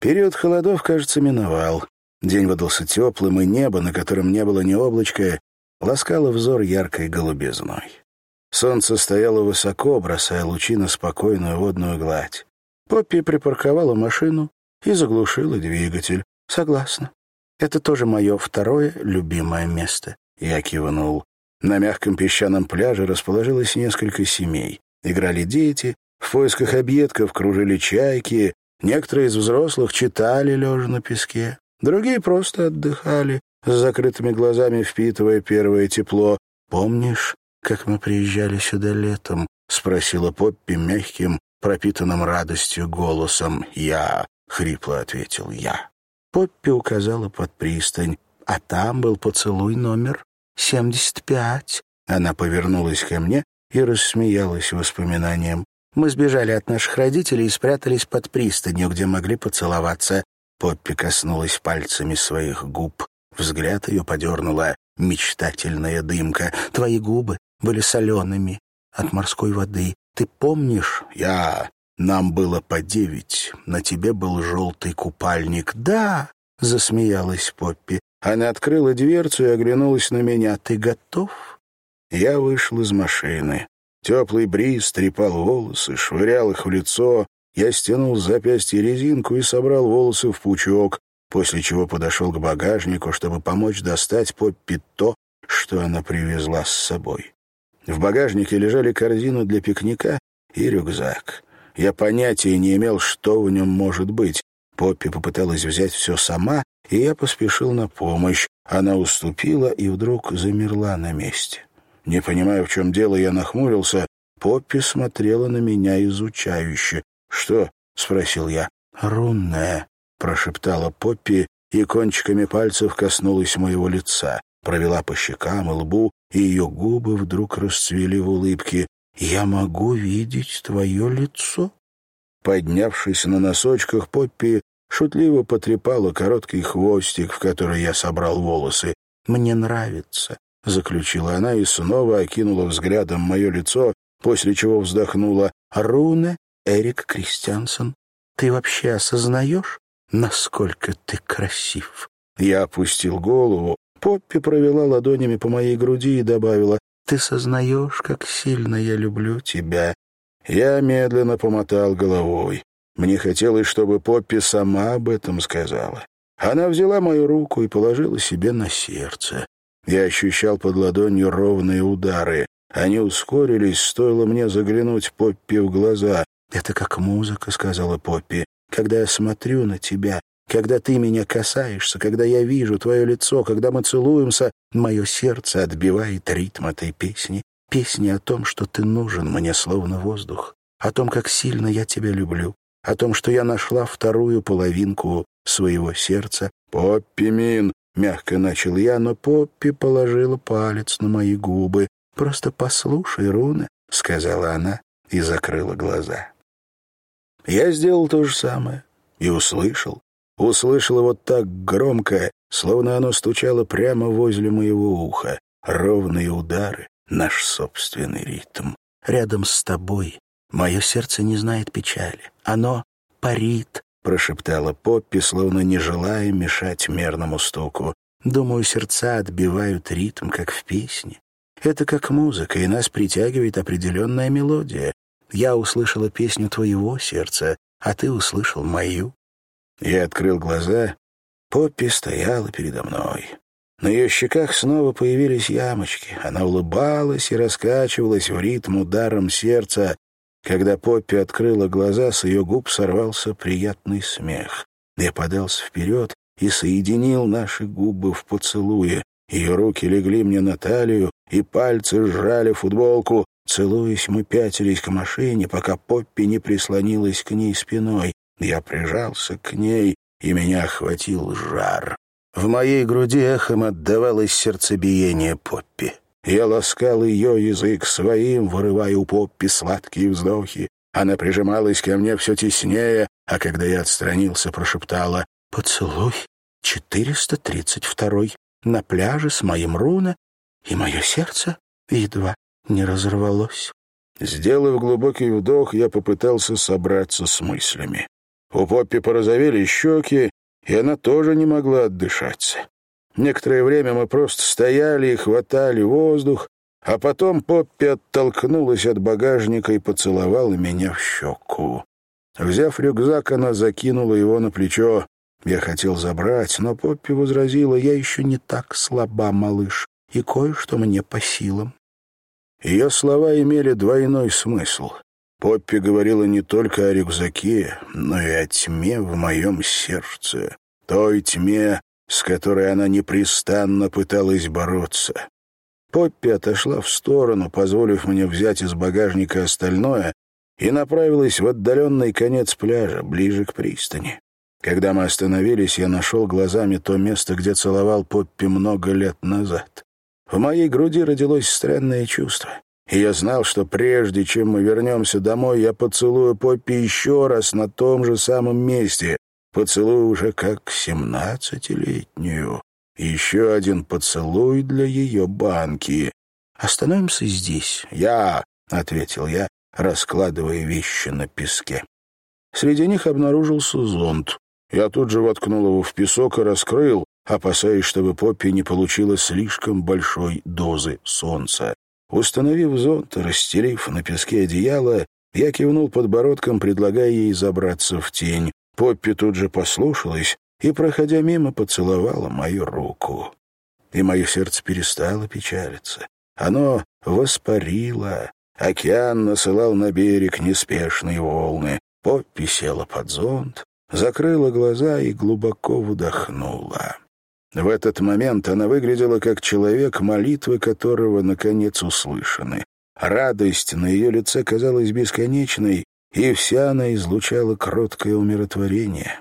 Speaker 1: Период холодов, кажется, миновал. День выдался теплым, и небо, на котором не было ни облачка, ласкало взор яркой голубизной. Солнце стояло высоко, бросая лучи на спокойную водную гладь. Поппи припарковала машину и заглушила двигатель. «Согласна. Это тоже мое второе любимое место». Я кивнул. На мягком песчаном пляже расположилось несколько семей. Играли дети, в поисках объедков кружили чайки, некоторые из взрослых читали, лежа на песке, другие просто отдыхали, с закрытыми глазами впитывая первое тепло. «Помнишь, как мы приезжали сюда летом?» — спросила Поппи мягким, пропитанным радостью голосом. «Я», — хрипло ответил я. Поппи указала под пристань, а там был поцелуй номер «Семьдесят пять». Она повернулась ко мне и рассмеялась воспоминанием. Мы сбежали от наших родителей и спрятались под пристанью, где могли поцеловаться. Поппи коснулась пальцами своих губ. Взгляд ее подернула мечтательная дымка. Твои губы были солеными от морской воды. Ты помнишь? Я... Нам было по девять. На тебе был желтый купальник. Да, засмеялась Поппи. Она открыла дверцу и оглянулась на меня. «Ты готов?» Я вышел из машины. Теплый бриз трепал волосы, швырял их в лицо. Я стянул с запястья резинку и собрал волосы в пучок, после чего подошел к багажнику, чтобы помочь достать Поппи то, что она привезла с собой. В багажнике лежали корзина для пикника и рюкзак. Я понятия не имел, что в нем может быть. Поппи попыталась взять все сама, и я поспешил на помощь. Она уступила и вдруг замерла на месте. Не понимая, в чем дело, я нахмурился. Поппи смотрела на меня изучающе. «Что?» — спросил я. «Рунная», — прошептала Поппи и кончиками пальцев коснулась моего лица, провела по щекам и лбу, и ее губы вдруг расцвели в улыбке. «Я могу видеть твое лицо?» Поднявшись на носочках, Поппи шутливо потрепала короткий хвостик, в который я собрал волосы. «Мне нравится», — заключила она и снова окинула взглядом мое лицо, после чего вздохнула. «Руне Эрик Кристиансон, ты вообще осознаешь, насколько ты красив?» Я опустил голову. Поппи провела ладонями по моей груди и добавила, «Ты сознаешь, как сильно я люблю тебя». Я медленно помотал головой. Мне хотелось, чтобы Поппи сама об этом сказала. Она взяла мою руку и положила себе на сердце. Я ощущал под ладонью ровные удары. Они ускорились, стоило мне заглянуть Поппи в глаза. «Это как музыка», — сказала Поппи. «Когда я смотрю на тебя, когда ты меня касаешься, когда я вижу твое лицо, когда мы целуемся, мое сердце отбивает ритм этой песни. Песни о том, что ты нужен мне словно воздух, о том, как сильно я тебя люблю, о том, что я нашла вторую половинку своего сердца. «Поппи Мин!» — мягко начал я, но Поппи положила палец на мои губы. «Просто послушай, Руна», — сказала она и закрыла глаза. Я сделал то же самое и услышал. Услышал его так громко, словно оно стучало прямо возле моего уха. Ровные удары, наш собственный ритм. Рядом с тобой Мое сердце не знает печали. Оно парит, — прошептала Поппи, словно не желая мешать мерному стуку. Думаю, сердца отбивают ритм, как в песне. Это как музыка, и нас притягивает определенная мелодия. Я услышала песню твоего сердца, а ты услышал мою. Я открыл глаза. Поппи стояла передо мной. На ее щеках снова появились ямочки. Она улыбалась и раскачивалась в ритм ударом сердца, когда Поппи открыла глаза, с ее губ сорвался приятный смех. Я подался вперед и соединил наши губы в поцелуе. Ее руки легли мне на талию, и пальцы сжали футболку. Целуясь, мы пятились к машине, пока Поппи не прислонилась к ней спиной. Я прижался к ней, и меня охватил жар. В моей груди эхом отдавалось сердцебиение Поппи. Я ласкал ее язык своим, вырывая у Поппи сладкие вздохи. Она прижималась ко мне все теснее, а когда я отстранился, прошептала «Поцелуй 432 на пляже с моим руна, и мое сердце едва не разорвалось. Сделав глубокий вдох, я попытался собраться с мыслями. У Поппи порозовели щеки, и она тоже не могла отдышаться. Некоторое время мы просто стояли и хватали воздух, а потом Поппи оттолкнулась от багажника и поцеловала меня в щеку. Взяв рюкзак, она закинула его на плечо. Я хотел забрать, но Поппи возразила, я еще не так слаба, малыш, и кое-что мне по силам. Ее слова имели двойной смысл. Поппи говорила не только о рюкзаке, но и о тьме в моем сердце, той тьме, с которой она непрестанно пыталась бороться. Поппи отошла в сторону, позволив мне взять из багажника остальное, и направилась в отдаленный конец пляжа, ближе к пристани. Когда мы остановились, я нашел глазами то место, где целовал Поппи много лет назад. В моей груди родилось странное чувство. И я знал, что прежде чем мы вернемся домой, я поцелую Поппи еще раз на том же самом месте. Поцелую уже как семнадцатилетнюю. Еще один поцелуй для ее банки. «Остановимся здесь». «Я», — ответил я, раскладывая вещи на песке. Среди них обнаружился зонт. Я тут же воткнул его в песок и раскрыл, опасаясь, чтобы Поппи не получила слишком большой дозы солнца. Установив зонт, расстелив на песке одеяло, я кивнул подбородком, предлагая ей забраться в тень. Поппи тут же послушалась и, проходя мимо, поцеловала мою руку. И мое сердце перестало печалиться. Оно воспарило. Океан насылал на берег неспешные волны. Поппи села под зонт, закрыла глаза и глубоко вдохнула. В этот момент она выглядела как человек, молитвы которого, наконец, услышаны. Радость на ее лице казалась бесконечной, и вся она излучала кроткое умиротворение.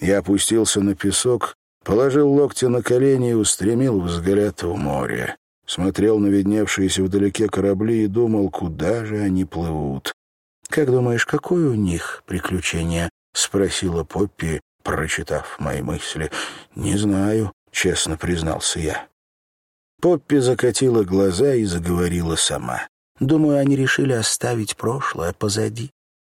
Speaker 1: Я опустился на песок, положил локти на колени и устремил взгляд в море. Смотрел на видневшиеся вдалеке корабли и думал, куда же они плывут. «Как думаешь, какое у них приключение?» — спросила Поппи, прочитав мои мысли. «Не знаю», — честно признался я. Поппи закатила глаза и заговорила сама. «Думаю, они решили оставить прошлое позади.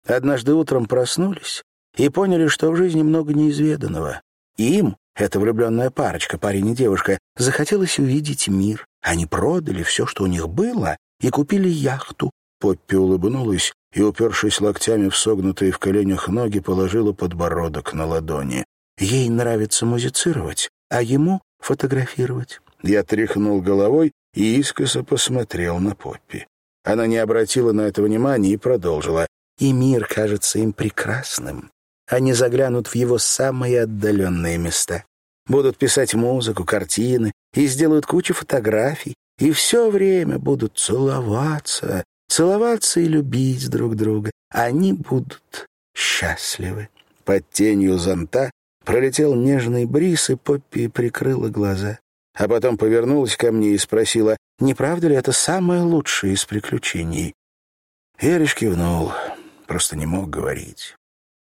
Speaker 1: Однажды утром проснулись и поняли, что в жизни много неизведанного. Им, эта влюбленная парочка, парень и девушка, захотелось увидеть мир. Они продали все, что у них было, и купили яхту. Поппи улыбнулась и, упершись локтями в согнутые в коленях ноги, положила подбородок на ладони. Ей нравится музицировать, а ему — фотографировать. Я тряхнул головой и искоса посмотрел на Поппи. Она не обратила на это внимания и продолжила. И мир кажется им прекрасным. Они заглянут в его самые отдаленные места. Будут писать музыку, картины и сделают кучу фотографий. И все время будут целоваться, целоваться и любить друг друга. Они будут счастливы. Под тенью зонта пролетел нежный бриз, и Поппи прикрыла глаза. А потом повернулась ко мне и спросила, не правда ли это самое лучшее из приключений? Я лишь кивнул, просто не мог говорить.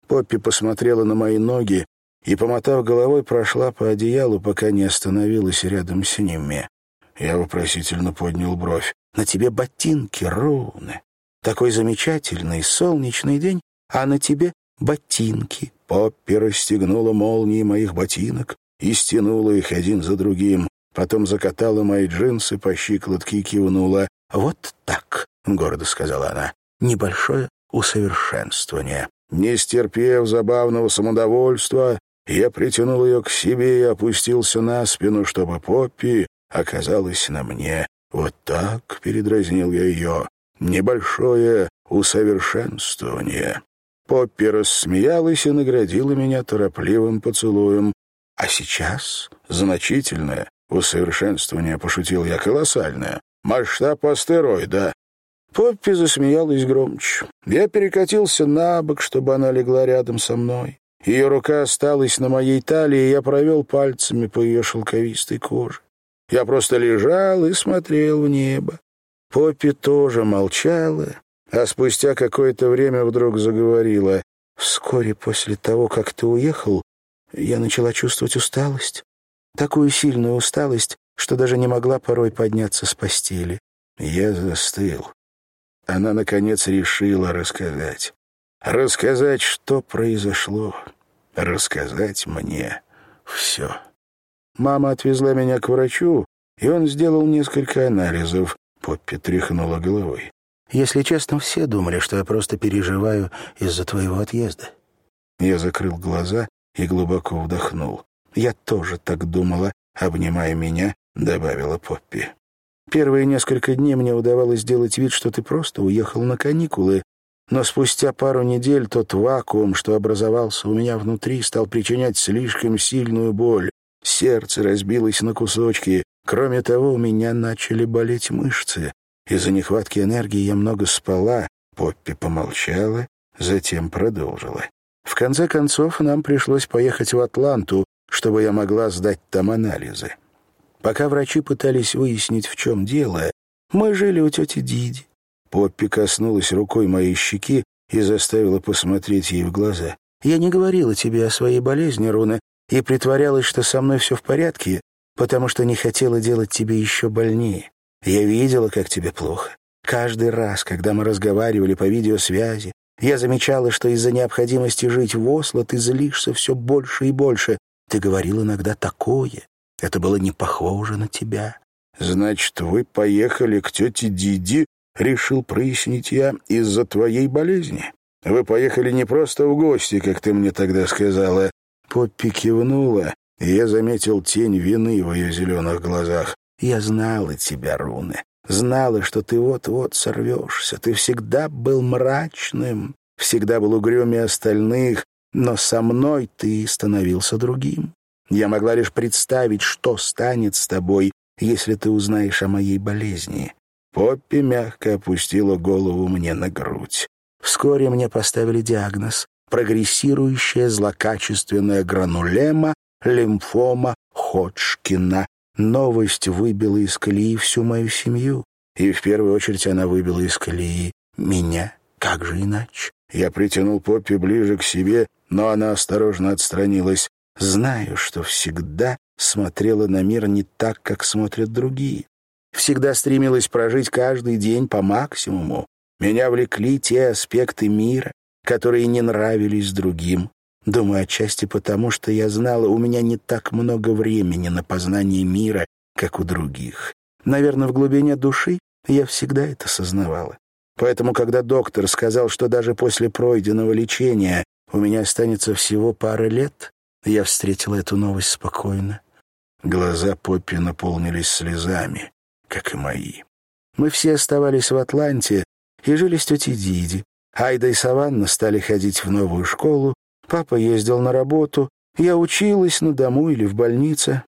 Speaker 1: Поппи посмотрела на мои ноги и, помотав головой, прошла по одеялу, пока не остановилась рядом с ними. Я вопросительно поднял бровь. «На тебе ботинки, Руны. Такой замечательный солнечный день, а на тебе ботинки». Поппи расстегнула молнии моих ботинок и стянула их один за другим. Потом закатала мои джинсы по щиколотке и кивнула. «Вот так», — гордо сказала она, — «небольшое усовершенствование». Не стерпев забавного самодовольства, я притянул ее к себе и опустился на спину, чтобы Поппи оказалась на мне. Вот так передразнил я ее. Небольшое усовершенствование. Поппи рассмеялась и наградила меня торопливым поцелуем. А сейчас значительное усовершенствование, пошутил я, колоссальное. Масштаб астероида. Поппи засмеялась громче. Я перекатился на бок, чтобы она легла рядом со мной. Ее рука осталась на моей талии, и я провел пальцами по ее шелковистой коже. Я просто лежал и смотрел в небо. Поппи тоже молчала, а спустя какое-то время вдруг заговорила. «Вскоре после того, как ты уехал, я начала чувствовать усталость.
Speaker 2: такую сильную усталость, что даже не могла порой подняться с постели.
Speaker 1: Я застыл. Она, наконец, решила рассказать. Рассказать, что произошло. Рассказать мне все. Мама отвезла меня к врачу, и он сделал несколько анализов. Поппи тряхнула головой.
Speaker 2: «Если честно, все думали, что я просто переживаю из-за твоего отъезда».
Speaker 1: Я закрыл глаза и глубоко вдохнул. «Я тоже так думала», — обнимая меня, добавила Поппи. «Первые несколько дней мне удавалось сделать вид, что ты просто уехал на каникулы, но спустя пару недель тот вакуум, что образовался у меня внутри, стал причинять слишком сильную боль. Сердце разбилось на кусочки. Кроме того, у меня начали болеть мышцы. Из-за нехватки энергии я много спала. Поппи помолчала, затем продолжила. В конце концов, нам пришлось поехать в Атланту, чтобы я могла сдать там анализы. Пока врачи пытались выяснить, в чем дело, мы жили у тети Диди. Поппи коснулась рукой моей щеки и заставила посмотреть ей в глаза. «Я не говорила тебе о своей болезни, Руна, и притворялась, что со мной все в порядке, потому что не хотела делать тебе еще больнее. Я видела, как тебе плохо. Каждый раз, когда мы разговаривали по видеосвязи, я замечала, что из-за необходимости жить в Осло ты злишься все больше и больше. Ты говорил иногда такое. Это было не похоже на тебя. «Значит, вы поехали к тете Диди решил прояснить я, из-за твоей болезни. Вы поехали не просто в гости, как ты мне тогда сказала. Поппи кивнула, и я заметил тень вины в ее зеленых глазах.
Speaker 2: Я знала тебя, Руны. Знала, что ты вот-вот сорвешься. Ты всегда был мрачным, всегда был угрюмее остальных, но со мной ты становился другим. Я могла лишь представить, что станет с тобой, если ты узнаешь о моей болезни.
Speaker 1: Поппи мягко опустила голову мне на грудь.
Speaker 2: Вскоре мне поставили диагноз — прогрессирующая злокачественная гранулема лимфома Ходжкина. Новость выбила из колеи всю мою семью. И в первую очередь она выбила из колеи меня. Как же иначе?
Speaker 1: Я притянул Поппи ближе к себе, но она осторожно отстранилась.
Speaker 2: Знаю, что всегда смотрела на мир не так, как смотрят другие всегда стремилась прожить каждый день по максимуму. Меня влекли те аспекты мира, которые не нравились другим. Думаю, отчасти потому, что я знала, у меня не так много времени на познание мира, как у других. Наверное, в глубине души я всегда это сознавала. Поэтому, когда доктор сказал, что даже после пройденного лечения у меня останется всего пара лет, я встретила эту новость спокойно.
Speaker 1: Глаза Поппи наполнились слезами как и мои.
Speaker 2: Мы все оставались в Атланте и жили с тетей Диди. Айда и Саванна стали ходить в новую школу, папа ездил на работу, я училась на дому или в больнице.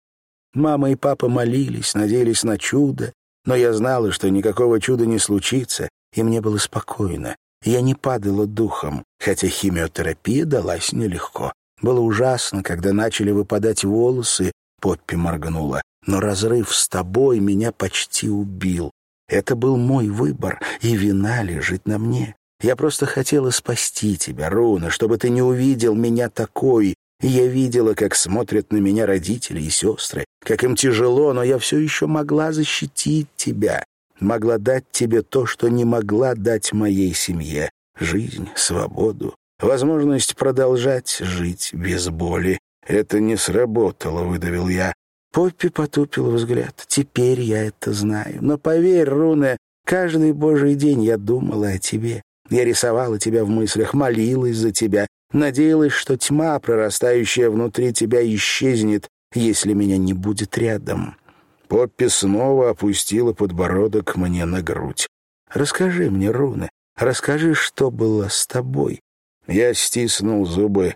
Speaker 2: Мама и папа молились, надеялись на чудо, но я знала, что никакого чуда не случится, и мне было спокойно. Я не падала духом, хотя химиотерапия далась нелегко. Было ужасно, когда начали выпадать волосы, Поппи моргнула но разрыв с тобой меня почти убил. Это был мой выбор, и вина лежит на мне. Я просто хотела спасти тебя, Руна, чтобы ты не увидел меня такой. Я видела, как смотрят на меня родители и сестры, как им тяжело, но я все еще могла защитить тебя, могла дать тебе то, что не могла дать моей семье — жизнь, свободу, возможность продолжать жить без боли. Это не сработало, — выдавил я. Поппи потупил взгляд. «Теперь я это знаю. Но поверь, Руне, каждый божий день я думала о тебе. Я рисовала тебя в мыслях, молилась за тебя, надеялась, что тьма, прорастающая внутри тебя, исчезнет, если меня не будет рядом».
Speaker 1: Поппи снова опустила подбородок мне на грудь.
Speaker 2: «Расскажи мне, Руне, расскажи, что было с тобой».
Speaker 1: Я стиснул зубы.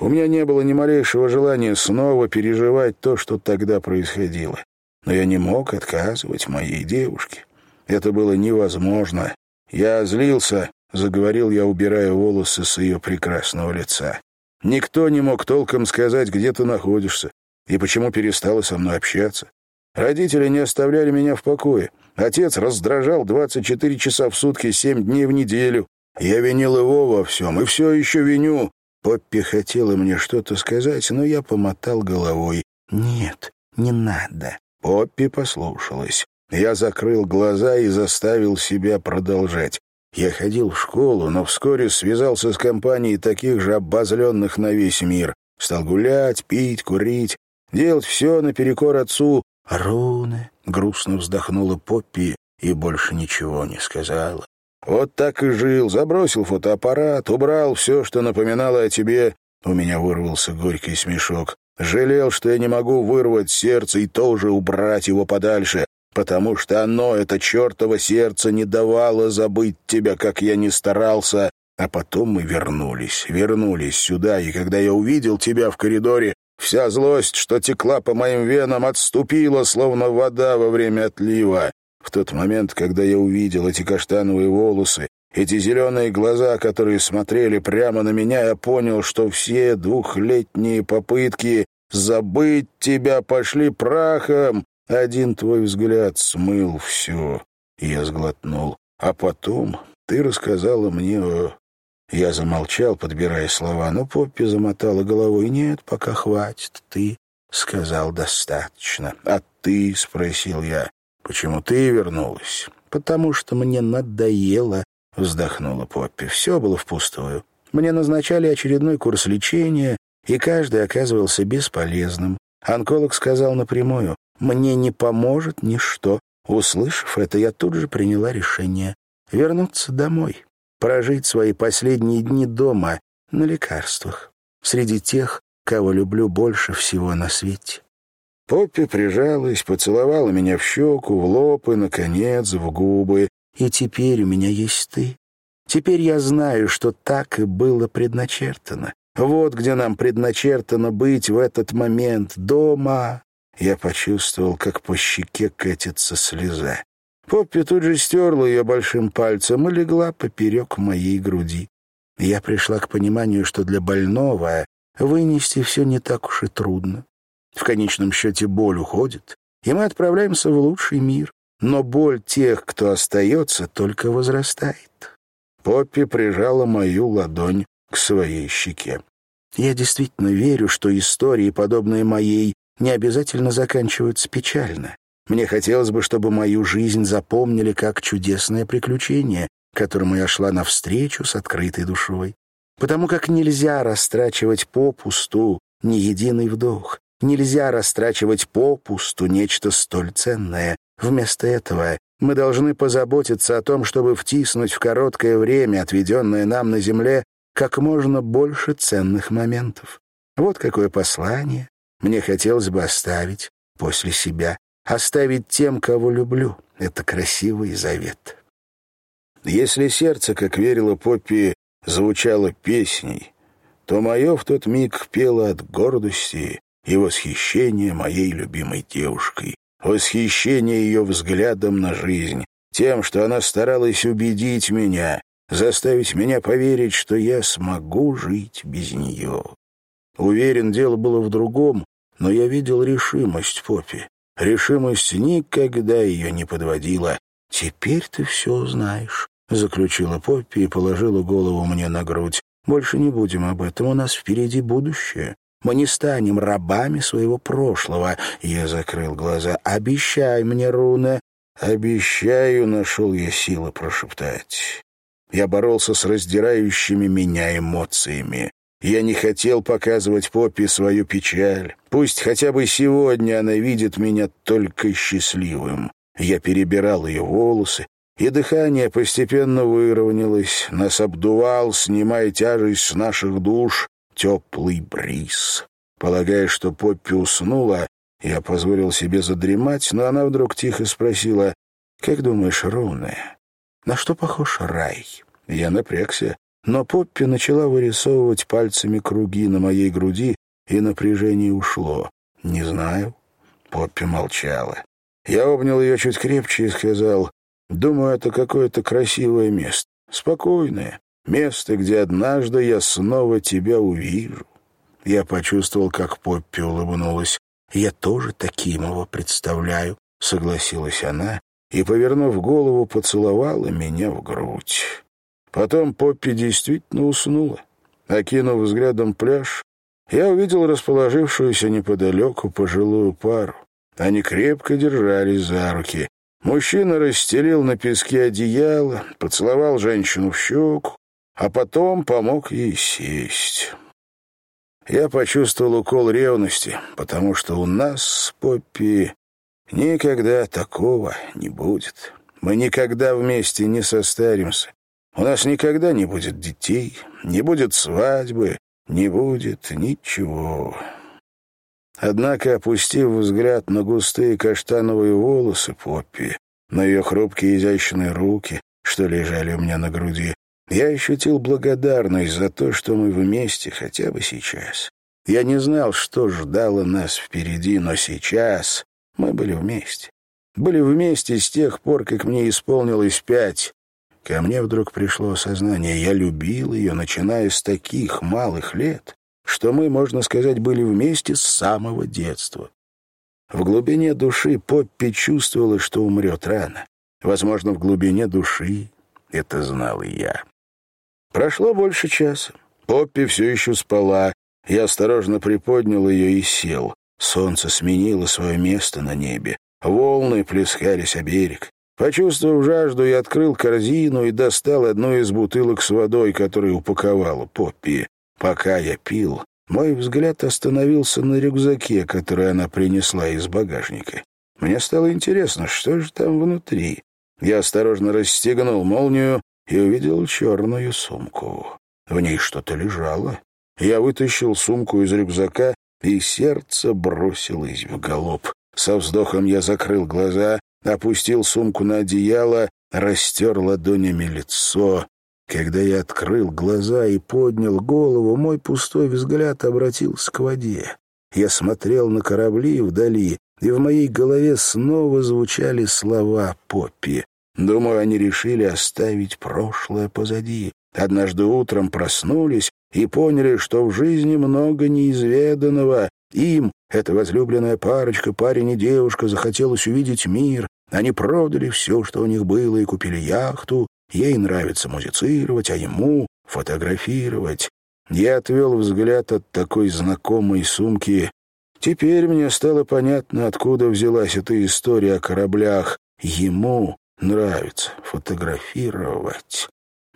Speaker 1: У меня не было ни малейшего желания снова переживать то, что тогда происходило. Но я не мог отказывать моей девушке. Это было невозможно. Я злился, — заговорил я, убирая волосы с ее прекрасного лица. Никто не мог толком сказать, где ты находишься и почему перестала со мной общаться. Родители не оставляли меня в покое. Отец раздражал 24 часа в сутки, 7 дней в неделю. Я винил его во всем, и все еще виню. Поппи хотела мне что-то сказать, но я помотал головой.
Speaker 2: «Нет, не надо».
Speaker 1: Поппи послушалась. Я закрыл глаза и заставил себя продолжать. Я ходил в школу, но вскоре связался с компанией таких же обозленных на весь мир. Стал гулять, пить, курить, делать все наперекор отцу.
Speaker 2: «Руны!» — грустно вздохнула Поппи и больше ничего не сказала.
Speaker 1: «Вот так и жил. Забросил фотоаппарат, убрал все, что напоминало о тебе». У меня вырвался горький смешок. Жалел, что я не могу вырвать сердце и тоже убрать его подальше потому что оно, это чертово сердце, не давало забыть тебя, как я не старался. А потом мы вернулись, вернулись сюда, и когда я увидел тебя в коридоре, вся злость, что текла по моим венам, отступила, словно вода во время отлива. В тот момент, когда я увидел эти каштановые волосы, эти зеленые глаза, которые смотрели прямо на меня, я понял, что все двухлетние попытки забыть тебя пошли прахом, один твой взгляд смыл все. Я сглотнул. А потом ты рассказала мне. Я замолчал, подбирая слова, но Поппи замотала головой. «Нет, пока хватит. Ты сказал достаточно». «А ты?» — спросил я. «Почему ты вернулась?» «Потому что мне надоело», — вздохнула Поппи. «Все было впустую. Мне назначали очередной курс лечения, и каждый оказывался бесполезным. Онколог сказал напрямую, мне не поможет ничто. Услышав это, я тут же приняла решение вернуться домой, прожить свои последние дни дома на лекарствах, среди тех, кого люблю больше всего на свете. Поппи прижалась, поцеловала меня в щеку, в лоб и, наконец, в губы.
Speaker 2: «И теперь у меня есть ты. Теперь я знаю, что так и было предначертано. Вот где нам предначертано быть в этот момент, дома, я почувствовал, как по щеке катится слеза. Поппи тут же стерла ее большим пальцем и легла поперек моей груди. Я пришла к пониманию, что для больного вынести все не так уж и трудно. В конечном счете боль уходит, и мы отправляемся в лучший мир. Но боль тех, кто остается, только возрастает. Поппи прижала мою ладонь к своей щеке. Я действительно верю, что истории, подобные моей, не обязательно заканчиваются печально. Мне хотелось бы, чтобы мою жизнь запомнили как чудесное приключение, которому я шла навстречу с открытой душой. Потому как нельзя растрачивать попусту ни единый вдох, нельзя растрачивать попусту нечто столь ценное. Вместо этого мы должны позаботиться о том, чтобы втиснуть в короткое время, отведенное нам на земле, как можно больше ценных моментов. Вот какое послание мне хотелось бы оставить после себя, оставить тем, кого люблю. Это красивый завет.
Speaker 1: Если сердце, как верила Поппи, звучало песней, то мое в тот миг пело от гордости и восхищения моей любимой девушкой, восхищения ее взглядом на жизнь, тем, что она старалась убедить меня, заставить меня поверить, что я смогу жить без нее. Уверен, дело было в другом, но я видел решимость Поппи. Решимость никогда ее не подводила. «Теперь ты все знаешь», — заключила Поппи и положила голову мне на грудь. «Больше не будем об этом, у нас впереди будущее. Мы не станем рабами своего прошлого». Я закрыл глаза. «Обещай мне, Руна». «Обещаю», — нашел я силы прошептать. Я боролся с раздирающими меня эмоциями. Я не хотел показывать Поппи свою печаль. Пусть хотя бы сегодня она видит меня только счастливым. Я перебирал ее волосы, и дыхание постепенно выровнялось. Нас обдувал, снимая тяжесть с наших душ, теплый бриз. Полагая, что Поппи уснула, я позволил себе задремать, но она вдруг тихо спросила, «Как думаешь, Роуне, на что похож рай?» Я напрягся. Но Поппи начала вырисовывать пальцами круги на моей груди, и напряжение ушло. «Не знаю». Поппи молчала. Я обнял ее чуть крепче и сказал, «Думаю, это какое-то красивое место, спокойное, место, где однажды я снова тебя увижу». Я почувствовал, как Поппи улыбнулась. «Я тоже таким его представляю», — согласилась она, и, повернув голову, поцеловала меня в грудь. Потом Поппи действительно уснула. Окинув взглядом пляж, я увидел расположившуюся неподалеку пожилую пару. Они крепко держались за руки. Мужчина расстелил на песке одеяло, поцеловал женщину в щеку, а потом помог ей сесть. Я почувствовал укол ревности, потому что у нас с Поппи никогда такого не будет. Мы никогда вместе не состаримся. У нас никогда не будет детей, не будет свадьбы, не будет ничего. Однако, опустив взгляд на густые каштановые волосы Поппи, на ее хрупкие изящные руки, что лежали у меня на груди, я ощутил благодарность за то, что мы вместе хотя бы сейчас. Я не знал, что ждало нас впереди, но сейчас мы были вместе. Были вместе с тех пор, как мне исполнилось пять. Ко мне вдруг пришло осознание, я любил ее, начиная с таких малых лет, что мы, можно сказать, были вместе с самого детства. В глубине души Поппи чувствовала, что умрет рано. Возможно, в глубине души это знал и я. Прошло больше часа. Поппи все еще спала. Я осторожно приподнял ее и сел. Солнце сменило свое место на небе. Волны плескались о берег. Почувствовав жажду, я открыл корзину и достал одну из бутылок с водой, которую упаковала Поппи. Пока я пил, мой взгляд остановился на рюкзаке, который она принесла из багажника. Мне стало интересно, что же там внутри. Я осторожно расстегнул молнию и увидел черную сумку. В ней что-то лежало. Я вытащил сумку из рюкзака, и сердце бросилось в галоп. Со вздохом я закрыл глаза, опустил сумку на одеяло, растер ладонями лицо. Когда я открыл глаза и поднял голову, мой пустой взгляд обратился к воде. Я смотрел на корабли вдали, и в моей голове снова звучали слова Поппи. Думаю, они решили оставить прошлое позади. Однажды утром проснулись и поняли, что в жизни много неизведанного. Им, эта возлюбленная парочка, парень и девушка, захотелось увидеть мир. Они продали все, что у них было, и купили яхту, Ей нравится музицировать, а ему — фотографировать. Я отвел взгляд от такой знакомой сумки. Теперь мне стало понятно, откуда взялась эта история о кораблях. Ему нравится фотографировать.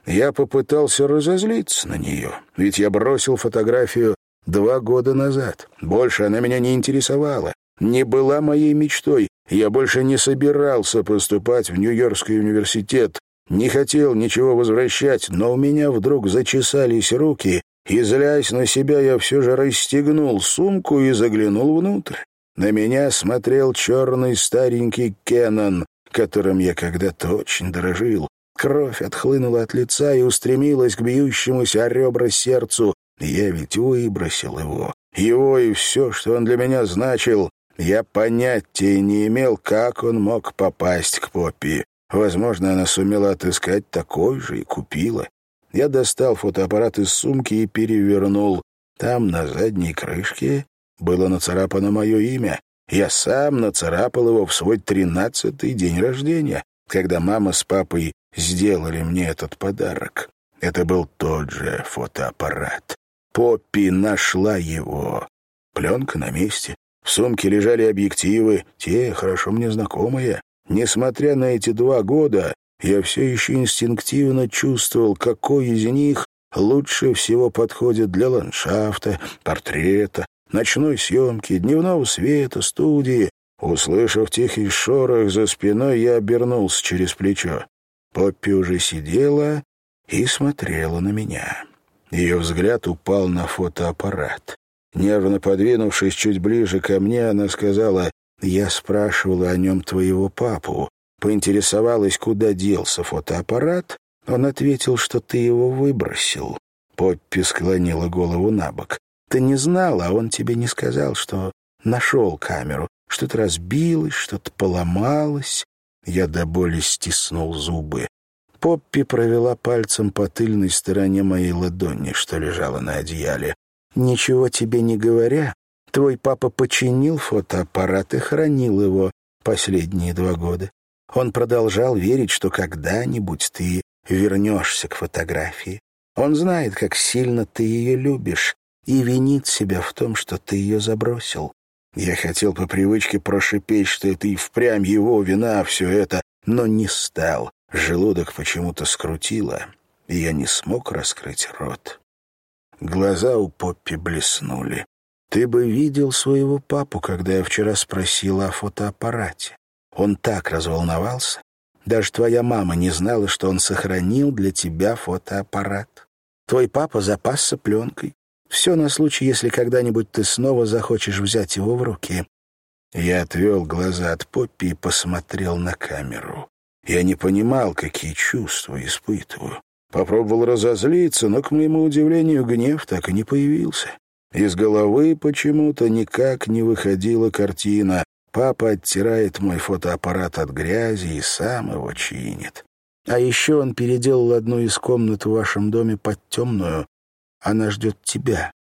Speaker 1: Я попытался разозлиться на нее, ведь я бросил фотографию два года назад. Больше она меня не интересовала, не была моей мечтой. Я больше не собирался поступать в Нью-Йоркский университет, не хотел ничего возвращать, но у меня вдруг зачесались руки, и, злясь на себя, я все же расстегнул сумку и заглянул внутрь. На меня смотрел черный старенький Кеннон, которым я когда-то очень дорожил. Кровь отхлынула от лица и устремилась к бьющемуся о ребра сердцу. Я ведь выбросил его. Его и все, что он для меня значил. Я понятия не имел, как он мог попасть к Поппи. Возможно, она сумела отыскать такой же и купила. Я достал фотоаппарат из сумки и перевернул. Там, на задней крышке, было нацарапано мое имя. Я сам нацарапал его в свой тринадцатый день рождения, когда мама с папой сделали мне этот подарок. Это был тот же фотоаппарат. Поппи нашла его. Пленка на месте. В сумке лежали объективы, те, хорошо мне знакомые. Несмотря на эти два года, я все еще инстинктивно чувствовал, какой из них лучше всего подходит для ландшафта, портрета, ночной съемки, дневного света, студии. Услышав тихий шорох за спиной, я обернулся через плечо. Поппи уже сидела и смотрела на меня. Ее взгляд упал на фотоаппарат. Нервно подвинувшись чуть ближе ко мне, она сказала, я спрашивала о нем твоего папу, поинтересовалась, куда делся фотоаппарат. Он ответил, что ты его выбросил. Поппи склонила голову на бок. Ты не знал, а он тебе не сказал, что нашел камеру. Что-то разбилось, что-то поломалось. Я до боли стиснул зубы. Поппи провела пальцем по тыльной стороне моей ладони, что лежала на одеяле. «Ничего тебе не говоря, Твой папа починил фотоаппарат и хранил его последние два года. Он продолжал верить, что когда-нибудь ты вернешься к фотографии. Он знает, как сильно ты ее любишь, и винит себя в том, что ты ее забросил. Я хотел по привычке прошипеть, что это и впрямь его вина все это, но не стал. Желудок почему-то скрутило, и я не смог раскрыть рот. Глаза у Поппи блеснули. «Ты бы видел своего папу, когда я вчера спросила о фотоаппарате. Он так разволновался. Даже твоя мама не знала, что он сохранил для тебя фотоаппарат. Твой папа запасся пленкой. Все на случай, если когда-нибудь ты снова захочешь взять его в руки». Я отвел глаза от Поппи и посмотрел на камеру. Я не понимал, какие чувства испытываю. Попробовал разозлиться, но, к моему удивлению, гнев так и не появился. Из головы почему-то никак не выходила картина. Папа оттирает мой фотоаппарат от грязи и сам его чинит. А еще он переделал одну из комнат в вашем доме под темную. Она ждет тебя.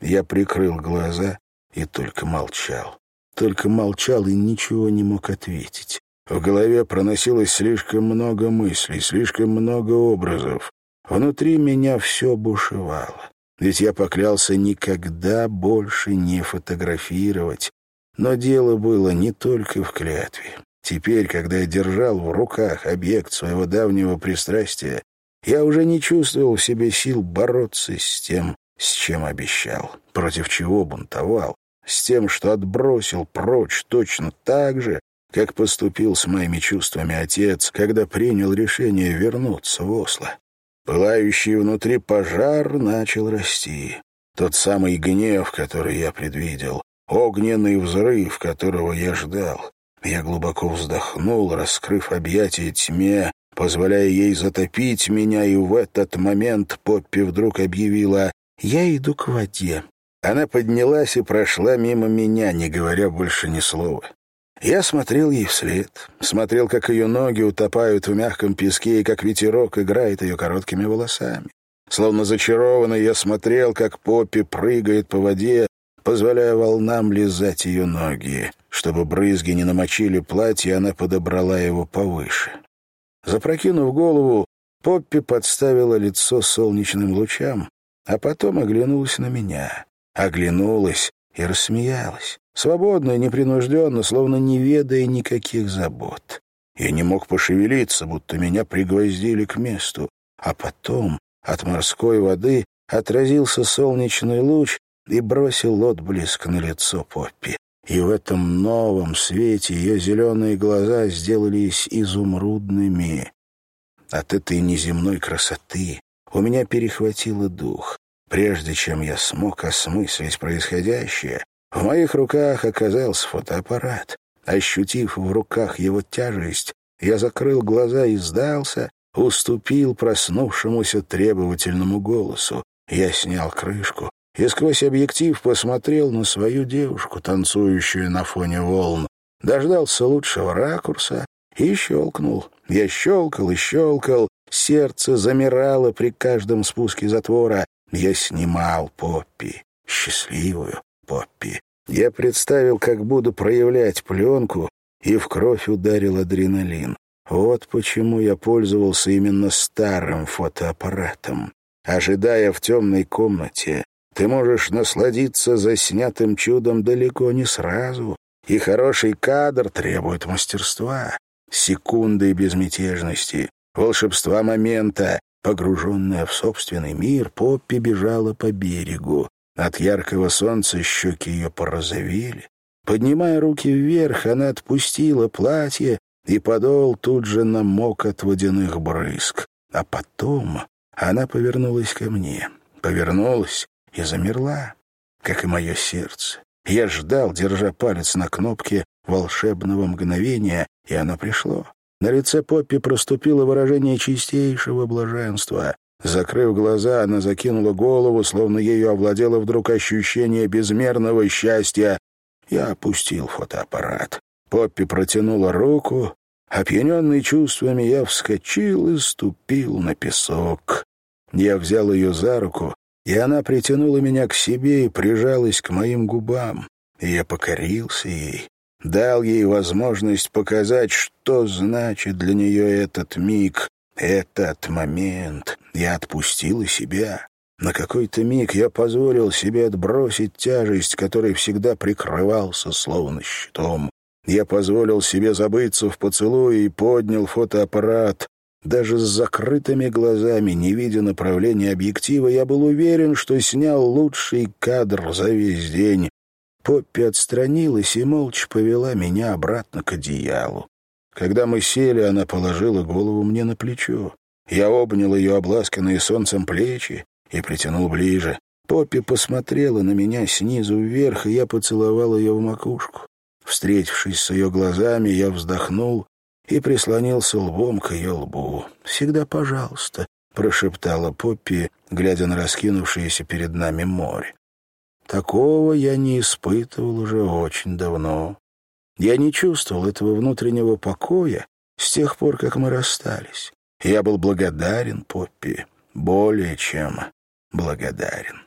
Speaker 1: Я прикрыл глаза и только молчал. Только молчал и ничего не мог ответить. В голове проносилось слишком много мыслей, слишком много образов. Внутри меня все бушевало. Ведь я поклялся никогда больше не фотографировать. Но дело было не только в клятве. Теперь, когда я держал в руках объект своего давнего пристрастия, я уже не чувствовал в себе сил бороться с тем, с чем обещал, против чего бунтовал, с тем, что отбросил прочь точно так же, как поступил с моими чувствами отец, когда принял решение вернуться в Осло. Пылающий внутри пожар начал расти. Тот самый гнев, который я предвидел, огненный взрыв, которого я ждал. Я глубоко вздохнул, раскрыв объятия тьме, позволяя ей затопить меня, и в этот момент Поппи вдруг объявила «Я иду к воде». Она поднялась и прошла мимо меня, не говоря больше ни слова. Я смотрел ей вслед, смотрел, как ее ноги утопают в мягком песке и как ветерок играет ее короткими волосами. Словно зачарованный, я смотрел, как Поппи прыгает по воде, позволяя волнам лизать ее ноги. Чтобы брызги не намочили платье, она подобрала его повыше. Запрокинув голову, Поппи подставила лицо солнечным лучам, а потом оглянулась на меня. Оглянулась и рассмеялась. Свободно и непринужденно, словно не ведая никаких забот. Я не мог пошевелиться, будто меня пригвоздили к месту. А потом от морской воды отразился солнечный луч и бросил отблеск на лицо Поппи. И в этом новом свете ее зеленые глаза сделались изумрудными. От этой неземной красоты у меня перехватило дух. Прежде чем я смог осмыслить происходящее, в моих руках оказался фотоаппарат. Ощутив в руках его тяжесть, я закрыл глаза и сдался, уступил проснувшемуся требовательному голосу. Я снял крышку и сквозь объектив посмотрел на свою девушку, танцующую на фоне волн, дождался лучшего ракурса и щелкнул. Я щелкал и щелкал, сердце замирало при каждом спуске затвора. Я снимал Поппи, счастливую, Поппи. Я представил, как буду проявлять пленку, и в кровь ударил адреналин. Вот почему я пользовался именно старым фотоаппаратом. Ожидая в темной комнате, ты можешь насладиться заснятым чудом далеко не сразу, и хороший кадр требует мастерства, секунды безмятежности, волшебства момента. Погруженная в собственный мир, Поппи бежала по берегу. От яркого солнца щеки ее порозовели. Поднимая руки вверх, она отпустила платье, и подол тут же намок от водяных брызг. А потом она повернулась ко мне. Повернулась и замерла, как и мое сердце. Я ждал, держа палец на кнопке волшебного мгновения, и оно пришло. На лице Поппи проступило выражение чистейшего блаженства. Закрыв глаза, она закинула голову, словно ею овладело вдруг ощущение безмерного счастья. Я опустил фотоаппарат. Поппи протянула руку. Опьяненный чувствами, я вскочил и ступил на песок. Я взял ее за руку, и она притянула меня к себе и прижалась к моим губам. И я покорился ей, дал ей возможность показать, что значит для нее этот миг, этот момент. Я отпустила себя. На какой-то миг я позволил себе отбросить тяжесть, которой всегда прикрывался, словно щитом. Я позволил себе забыться в поцелуе и поднял фотоаппарат. Даже с закрытыми глазами, не видя направления объектива, я был уверен, что снял лучший кадр за весь день. Поппи отстранилась и молча повела меня обратно к одеялу. Когда мы сели, она положила голову мне на плечо. Я обнял ее обласканные солнцем плечи и притянул ближе. Поппи посмотрела на меня снизу вверх, и я поцеловал ее в макушку. Встретившись с ее глазами, я вздохнул и прислонился лбом к ее лбу. «Всегда пожалуйста», — прошептала Поппи, глядя на раскинувшееся перед нами море. Такого я не испытывал уже очень давно. Я не чувствовал этого внутреннего покоя с тех пор, как мы расстались. Я был благодарен Поппи, более чем благодарен.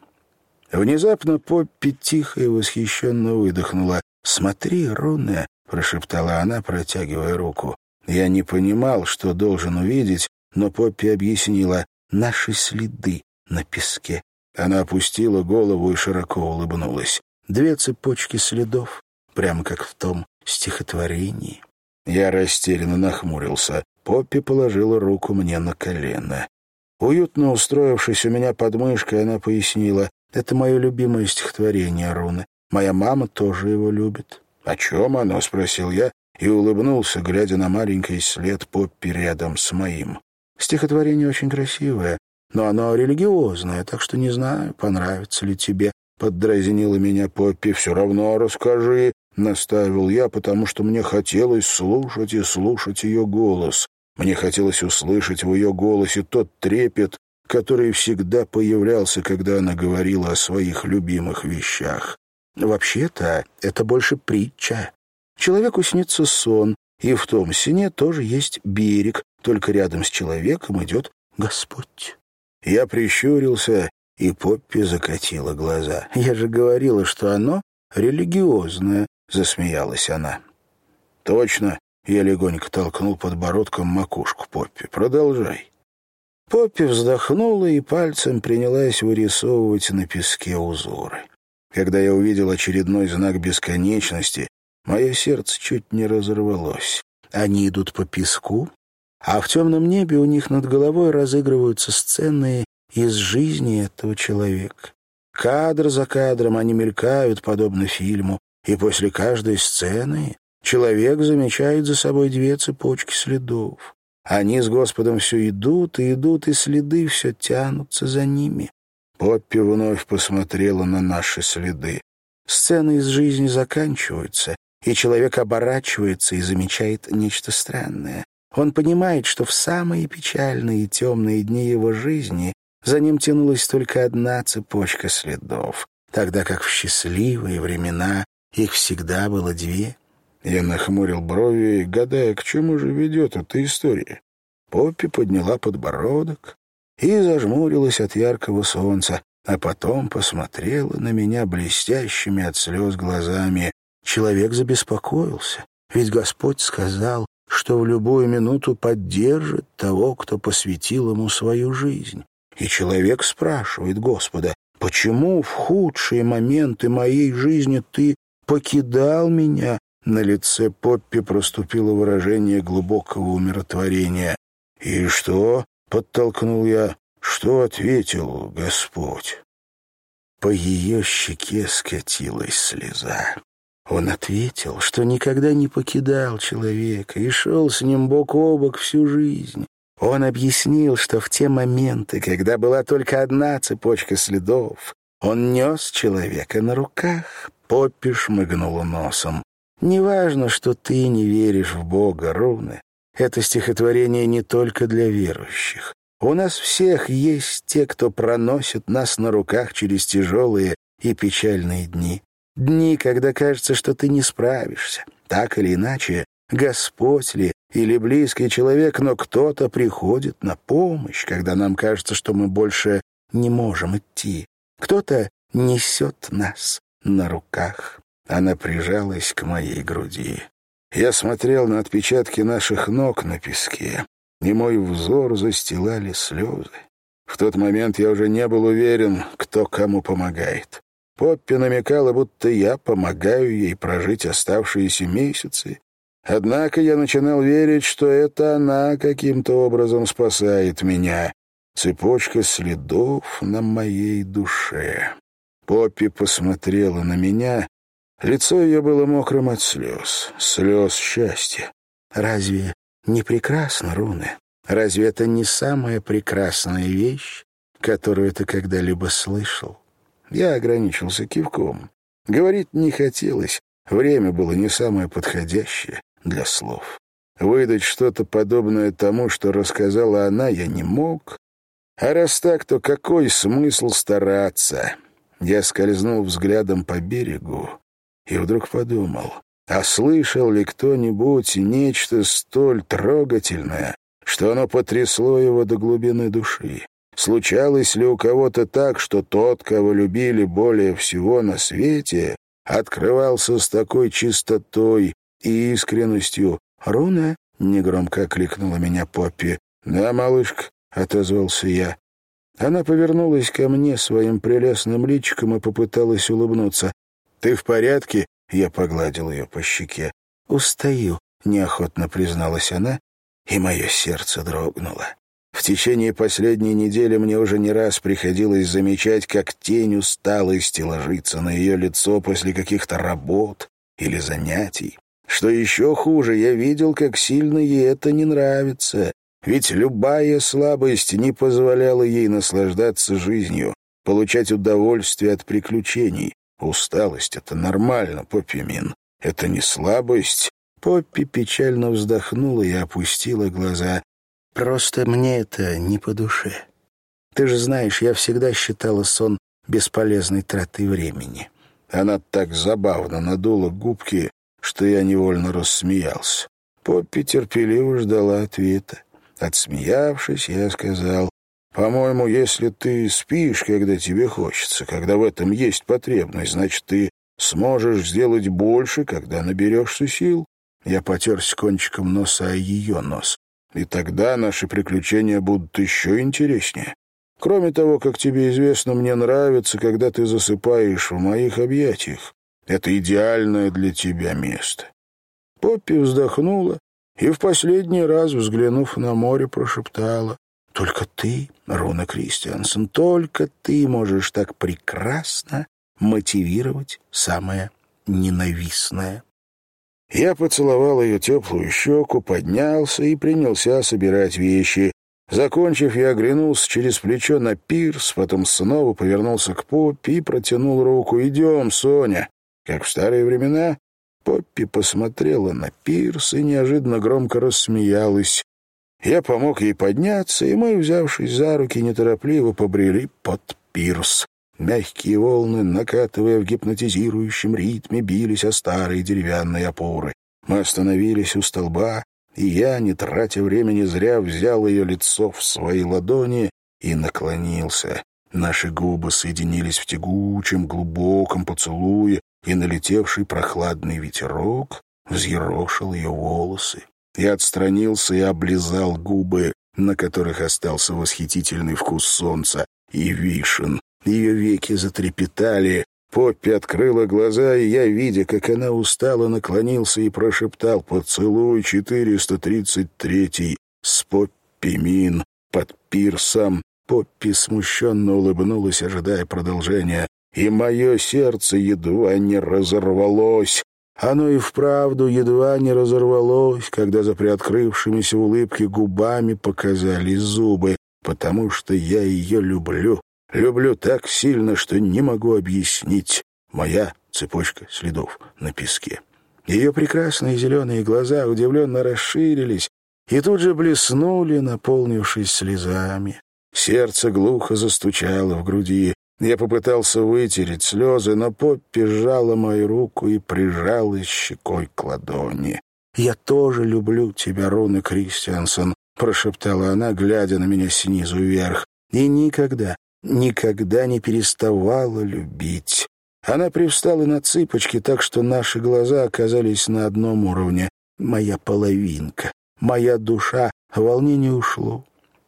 Speaker 1: Внезапно Поппи тихо и восхищенно выдохнула. «Смотри, Руне!» — прошептала она, протягивая руку. Я не понимал, что должен увидеть, но Поппи объяснила «наши следы на песке». Она опустила голову и широко улыбнулась. Две цепочки следов, прямо как в том стихотворении. Я растерянно нахмурился. Поппи положила руку мне на колено. Уютно устроившись у меня под мышкой, она пояснила, «Это мое любимое стихотворение, Руны. Моя мама тоже его любит». «О чем оно?» — спросил я и улыбнулся, глядя на маленький след Поппи рядом с моим. «Стихотворение очень красивое, но оно религиозное, так что не знаю, понравится ли тебе». Поддразнила меня Поппи. «Все равно расскажи», — настаивал я, потому что мне хотелось слушать и слушать ее голос. Мне хотелось услышать в ее голосе тот трепет, который всегда появлялся, когда она говорила о своих любимых вещах. Вообще-то это больше притча. Человеку снится сон, и в том сне тоже есть берег, только рядом с человеком идет Господь. Я прищурился, и Поппи закатила глаза. «Я же говорила, что оно религиозное», — засмеялась она. «Точно», — я легонько толкнул подбородком макушку Поппи. «Продолжай». Поппи вздохнула и пальцем принялась вырисовывать на песке узоры. Когда я увидел очередной знак бесконечности, мое сердце чуть не разорвалось. Они идут по песку, а в темном небе у них над головой разыгрываются сцены из жизни этого человека. Кадр за кадром они мелькают, подобно фильму, и после каждой сцены человек замечает за собой две цепочки следов. Они с Господом все идут и идут, и следы все тянутся за ними. Поппи вновь посмотрела на наши следы. Сцены из жизни заканчиваются, и человек оборачивается и замечает нечто странное. Он понимает, что в самые печальные и темные дни его жизни за ним тянулась только одна цепочка следов, тогда как в счастливые времена их всегда было две. Я нахмурил брови, гадая, к чему же ведет эта история. Поппи подняла подбородок, и зажмурилась от яркого солнца, а потом посмотрела на меня блестящими от слез глазами. Человек забеспокоился, ведь Господь сказал, что в любую минуту поддержит того, кто посвятил ему свою жизнь. И человек спрашивает Господа, почему в худшие моменты моей жизни ты покидал меня? На лице Поппи проступило выражение глубокого умиротворения. «И что?» Подтолкнул я. Что ответил Господь? По ее щеке скатилась слеза. Он ответил, что никогда не покидал человека и шел с ним бок о бок всю жизнь. Он объяснил, что в те моменты, когда была только одна цепочка следов, он нес человека на руках. Поппи шмыгнула носом. «Неважно, что ты не веришь в Бога, Руны. Это стихотворение не только для верующих. У нас всех есть те, кто проносит нас на руках через тяжелые и печальные дни. Дни, когда кажется, что ты не справишься. Так или иначе, Господь ли или близкий человек, но кто-то приходит на помощь, когда нам кажется, что мы больше не можем идти. Кто-то несет нас на руках. Она прижалась к моей груди. Я смотрел на отпечатки наших ног на песке, и мой взор застилали слезы. В тот момент я уже не был уверен, кто кому помогает. Поппи намекала, будто я помогаю ей прожить оставшиеся месяцы. Однако я начинал верить, что это она каким-то образом спасает меня. Цепочка следов на моей душе. Поппи посмотрела на меня. Лицо ее было мокрым от слез, слез счастья.
Speaker 2: «Разве не прекрасно, Руны? Разве это не самая прекрасная вещь, которую ты когда-либо слышал?»
Speaker 1: Я ограничился кивком. Говорить не хотелось, время было не самое подходящее для слов. Выдать что-то подобное тому, что рассказала она, я не мог. А раз так, то какой смысл стараться? Я скользнул взглядом по берегу и вдруг подумал, а слышал ли кто-нибудь нечто столь трогательное, что оно потрясло его до глубины души? Случалось ли у кого-то так, что тот, кого любили более всего на свете, открывался с такой чистотой и искренностью? «Руна?» — негромко окликнула меня Поппи. «Да, малышка», — отозвался я. Она повернулась ко мне своим прелестным личиком и попыталась улыбнуться. «Ты в порядке?» — я погладил ее по щеке.
Speaker 2: «Устаю», — неохотно призналась она, и мое сердце дрогнуло.
Speaker 1: В течение последней недели мне уже не раз приходилось замечать, как тень усталости ложится на ее лицо после каких-то работ или занятий. Что еще хуже, я видел, как сильно ей это не нравится. Ведь любая слабость не позволяла ей наслаждаться жизнью, получать удовольствие от приключений. Усталость — это нормально, Поппи Мин. Это не слабость. Поппи печально вздохнула и опустила глаза.
Speaker 2: «Просто мне это не по душе. Ты же знаешь, я всегда считала сон бесполезной тратой времени».
Speaker 1: Она так забавно надула губки, что я невольно рассмеялся. Поппи терпеливо ждала ответа. Отсмеявшись, я сказал, «По-моему, если ты спишь, когда тебе хочется, когда в этом есть потребность, значит, ты сможешь сделать больше, когда наберешься сил». Я потерся кончиком носа о ее нос. И тогда наши приключения будут еще интереснее. Кроме того, как тебе известно, мне нравится, когда ты засыпаешь в моих объятиях. Это идеальное для тебя место». Поппи вздохнула и в последний раз, взглянув на море, прошептала. «Только ты, Руна Кристиансон, только ты можешь так прекрасно мотивировать самое ненавистное». Я поцеловал ее теплую щеку, поднялся и принялся собирать вещи. Закончив, я оглянулся через плечо на пирс, потом снова повернулся к Поппи и протянул руку. «Идем, Соня!» Как в старые времена, Поппи посмотрела на пирс и неожиданно громко рассмеялась. Я помог ей подняться, и мы, взявшись за руки, неторопливо побрели под пирс. Мягкие волны, накатывая в гипнотизирующем ритме, бились о старые деревянные опоры. Мы остановились у столба, и я, не тратя времени зря, взял ее лицо в свои ладони и наклонился. Наши губы соединились в тягучем, глубоком поцелуе, и налетевший прохладный ветерок взъерошил ее волосы. Я отстранился и облизал губы, на которых остался восхитительный вкус солнца и вишен, ее веки затрепетали, Поппи открыла глаза, и я, видя, как она устала, наклонился и прошептал «Поцелуй 433 с Поппи Мин под пирсом». Поппи смущенно улыбнулась, ожидая продолжения, и мое сердце едва не разорвалось. Оно и вправду едва не разорвалось, когда за приоткрывшимися улыбки губами показались зубы, потому что я ее люблю Люблю так сильно, что не могу объяснить. Моя цепочка следов на песке. Ее прекрасные зеленые глаза удивленно расширились и тут же блеснули, наполнившись слезами. Сердце глухо застучало в груди. Я попытался вытереть слезы, но Поппи сжала мою руку и прижалась щекой к ладони. «Я тоже люблю тебя, Руна Кристиансон», — прошептала она, глядя на меня снизу вверх. «И никогда, никогда не переставала любить. Она привстала на цыпочки так, что наши глаза оказались на одном уровне. Моя половинка, моя душа, волнение ушло.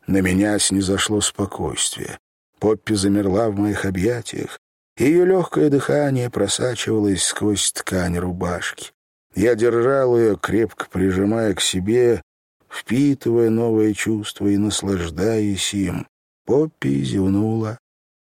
Speaker 2: На меня снизошло спокойствие. Поппи замерла в моих объятиях. Ее легкое дыхание просачивалось сквозь ткань рубашки. Я держал ее, крепко прижимая к себе, впитывая новое чувство и наслаждаясь им. Поппи зевнула.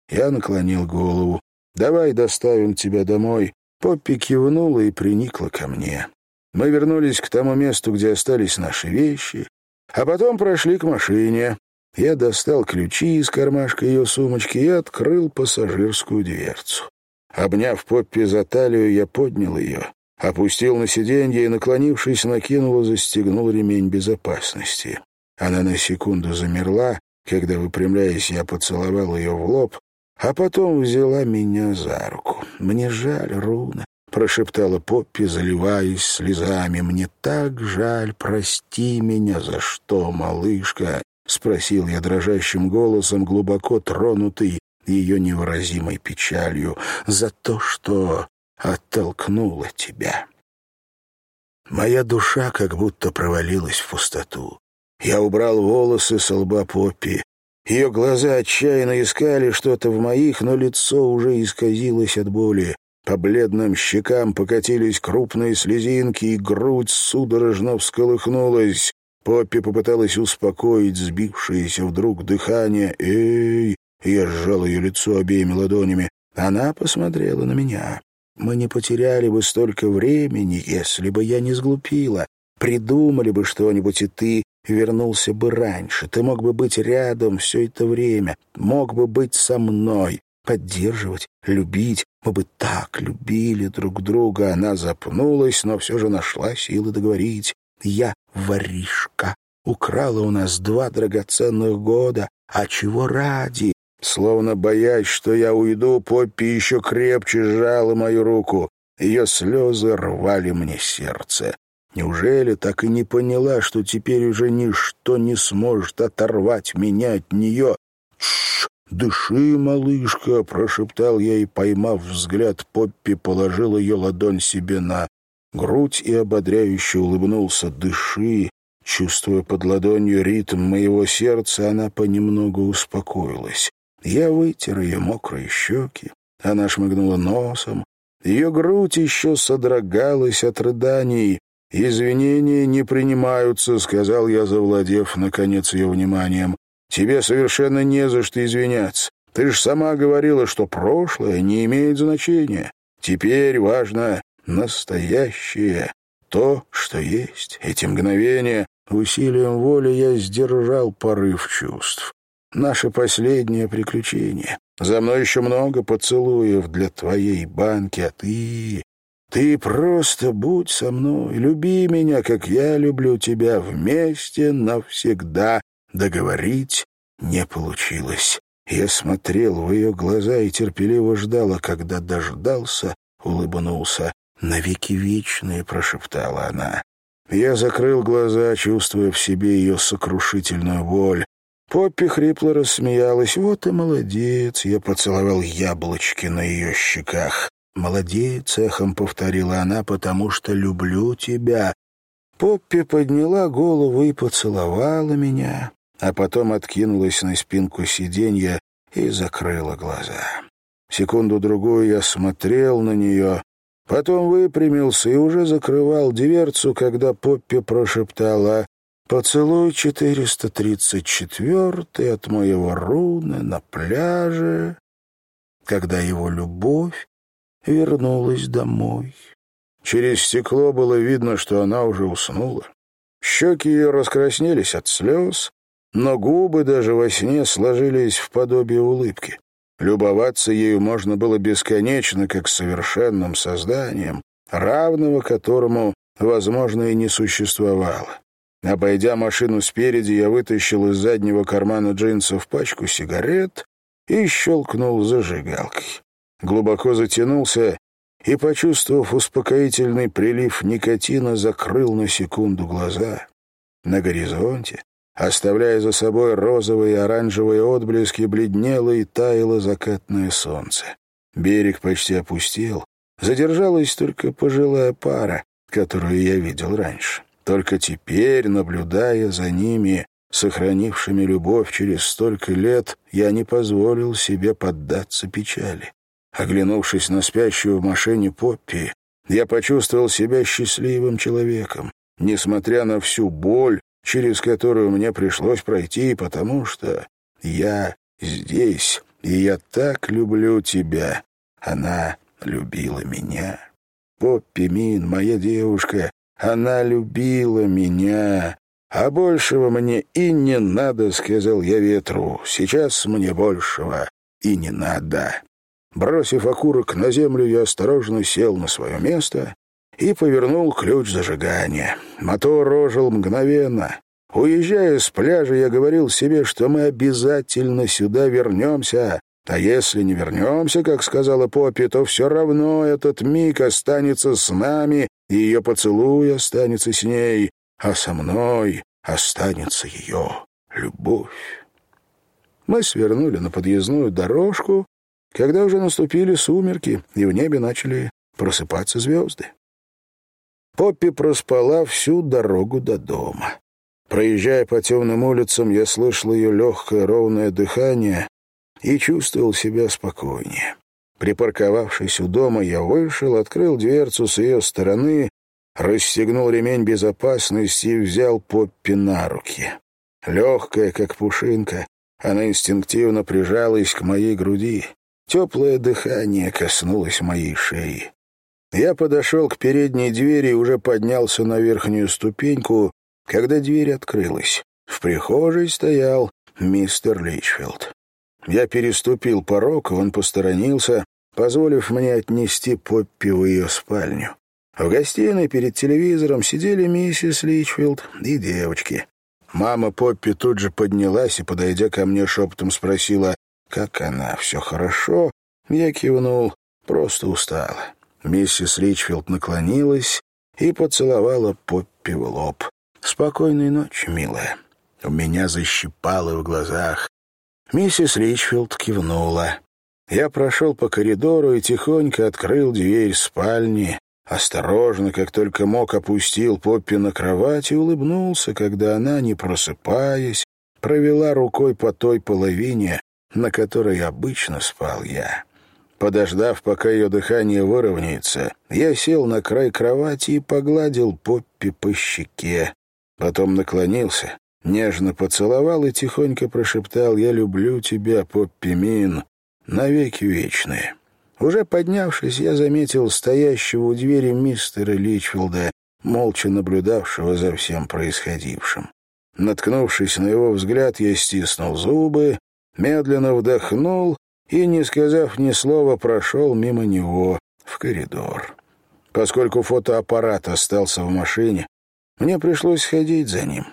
Speaker 2: Я наклонил голову. «Давай доставим тебя домой». Поппи кивнула и приникла ко мне. Мы вернулись к тому месту, где остались наши вещи, а потом прошли к машине. Я достал ключи из кармашка ее сумочки и открыл пассажирскую дверцу. Обняв Поппи за талию, я поднял ее, опустил на сиденье и, наклонившись, накинул и застегнул ремень безопасности. Она на секунду замерла, когда, выпрямляясь, я поцеловал ее в лоб, а потом взяла меня за руку. «Мне жаль, Руна», — прошептала Поппи, заливаясь слезами. «Мне так жаль, прости меня за что, малышка?» — спросил я дрожащим голосом, глубоко тронутый ее невыразимой печалью. «За то, что оттолкнула тебя». Моя душа как будто провалилась в пустоту. Я убрал волосы с лба Поппи. Ее глаза отчаянно искали что-то в моих, но лицо уже исказилось от боли. По бледным щекам покатились крупные слезинки, и грудь судорожно всколыхнулась. Поппи попыталась успокоить сбившееся вдруг дыхание. «Эй!» Я сжал ее лицо обеими ладонями. Она посмотрела на меня. Мы не потеряли бы столько времени, если бы я не сглупила. Придумали бы что-нибудь, и ты вернулся бы раньше. Ты мог бы быть рядом все это время, мог бы быть со мной, поддерживать, любить. Мы бы так любили друг друга. Она запнулась, но все же нашла силы договорить. Я воришка. Украла у нас два драгоценных года. А чего ради? Словно боясь, что я уйду, Поппи еще крепче сжала мою руку. Ее слезы рвали мне сердце. Неужели так и не поняла, что теперь уже ничто не сможет оторвать меня от нее? «Тш, дыши, малышка!» — прошептал я и, поймав взгляд Поппи, положил ее ладонь себе на грудь и ободряюще улыбнулся. «Дыши!» Чувствуя под ладонью ритм моего сердца, она понемногу успокоилась. Я вытер ее мокрые щеки. Она шмыгнула носом. Ее грудь еще содрогалась от рыданий. «Извинения не принимаются», — сказал я, завладев, наконец, ее вниманием. «Тебе совершенно не за что извиняться. Ты ж сама говорила, что прошлое не имеет значения. Теперь важно настоящее, то, что есть. Эти мгновения, усилием воли я сдержал порыв чувств. Наше последнее приключение. За мной еще много поцелуев для твоей банки, а ты... Ты просто будь со мной, люби меня, как я люблю тебя, вместе навсегда. Договорить не получилось. Я смотрел в ее глаза и терпеливо ждал, а когда дождался, улыбнулся. «Навеки вечные», — прошептала она. Я закрыл глаза, чувствуя в себе ее сокрушительную боль. Поппи хрипло рассмеялась. «Вот и молодец!» Я поцеловал яблочки на ее щеках. «Молодец!» — эхом повторила она, «потому что люблю тебя». Поппи подняла голову и поцеловала меня, а потом откинулась на спинку сиденья и закрыла глаза. Секунду-другую я смотрел на нее, потом выпрямился и уже закрывал дверцу, когда Поппи прошептала Поцелуй 434 от моего руна на пляже, когда его любовь вернулась домой. Через стекло было видно, что она уже уснула. Щеки ее раскраснелись от слез, но губы даже во сне сложились в подобие улыбки. Любоваться ею можно было бесконечно, как совершенным созданием, равного которому, возможно, и не существовало. Обойдя машину спереди, я вытащил из заднего кармана джинсов пачку сигарет и щелкнул зажигалкой. Глубоко затянулся и, почувствовав успокоительный прилив никотина, закрыл на секунду глаза. На горизонте, оставляя за собой розовые и оранжевые отблески, бледнело и таяло закатное солнце. Берег почти опустел. Задержалась только пожилая пара, которую я видел раньше. Только теперь, наблюдая за ними,
Speaker 1: сохранившими любовь через столько лет, я не позволил себе поддаться печали. Оглянувшись на спящую в машине Поппи, я почувствовал себя счастливым человеком, несмотря на всю боль, через которую мне пришлось пройти, потому что я здесь, и я так люблю тебя. Она любила меня. Поппи Мин, моя девушка, она любила меня. А большего мне и не надо, сказал я ветру. Сейчас мне большего и не надо. Бросив окурок на землю, я осторожно сел на свое место и повернул ключ зажигания. Мотор ожил мгновенно. Уезжая с пляжа, я говорил себе, что мы обязательно сюда вернемся. А если не вернемся, как сказала Поппи, то все равно этот миг останется с нами, и ее поцелуй останется с ней, а со мной останется ее любовь. Мы свернули на подъездную дорожку, когда уже наступили сумерки, и в небе начали просыпаться звезды. Поппи проспала всю дорогу до дома. Проезжая по темным улицам, я слышал ее легкое ровное дыхание и чувствовал себя спокойнее. Припарковавшись у дома, я вышел, открыл дверцу с ее стороны, расстегнул ремень безопасности и взял Поппи на руки. Легкая, как пушинка, она инстинктивно прижалась к моей груди. Теплое дыхание коснулось моей шеи. Я подошел к передней двери и уже поднялся на верхнюю ступеньку, когда дверь открылась. В прихожей стоял мистер Личфилд. Я переступил порог, и он посторонился, позволив мне отнести Поппи в ее спальню. В гостиной перед телевизором сидели миссис Личфилд и девочки. Мама Поппи тут же поднялась и, подойдя ко мне, шепотом спросила, как она? Все хорошо? Я кивнул. Просто устала. Миссис Ричфилд наклонилась и поцеловала Поппи в лоб. «Спокойной ночи, милая». У меня защипало в глазах. Миссис Ричфилд кивнула. Я прошел по коридору и тихонько открыл дверь спальни. Осторожно, как только мог, опустил Поппи на кровать и улыбнулся, когда она, не просыпаясь, провела рукой по той половине, на которой обычно спал я. Подождав, пока ее дыхание выровняется, я сел на край кровати и погладил Поппи по щеке. Потом наклонился, нежно поцеловал и тихонько прошептал «Я люблю тебя, Поппи Мин, навеки вечные». Уже поднявшись, я заметил стоящего у двери мистера Личфилда, молча наблюдавшего за всем происходившим. Наткнувшись на его взгляд, я стиснул зубы медленно вдохнул и, не сказав ни слова, прошел мимо него в коридор. Поскольку фотоаппарат остался в машине, мне пришлось ходить за ним.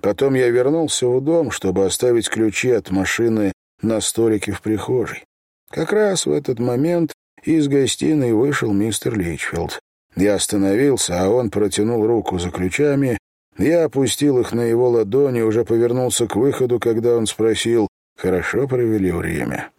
Speaker 1: Потом я вернулся в дом, чтобы оставить ключи от машины на столике в прихожей. Как раз в этот момент из гостиной вышел мистер Личфилд. Я остановился, а он протянул руку за ключами. Я опустил их на его ладони, уже повернулся к выходу, когда он спросил, Хорошо провели время.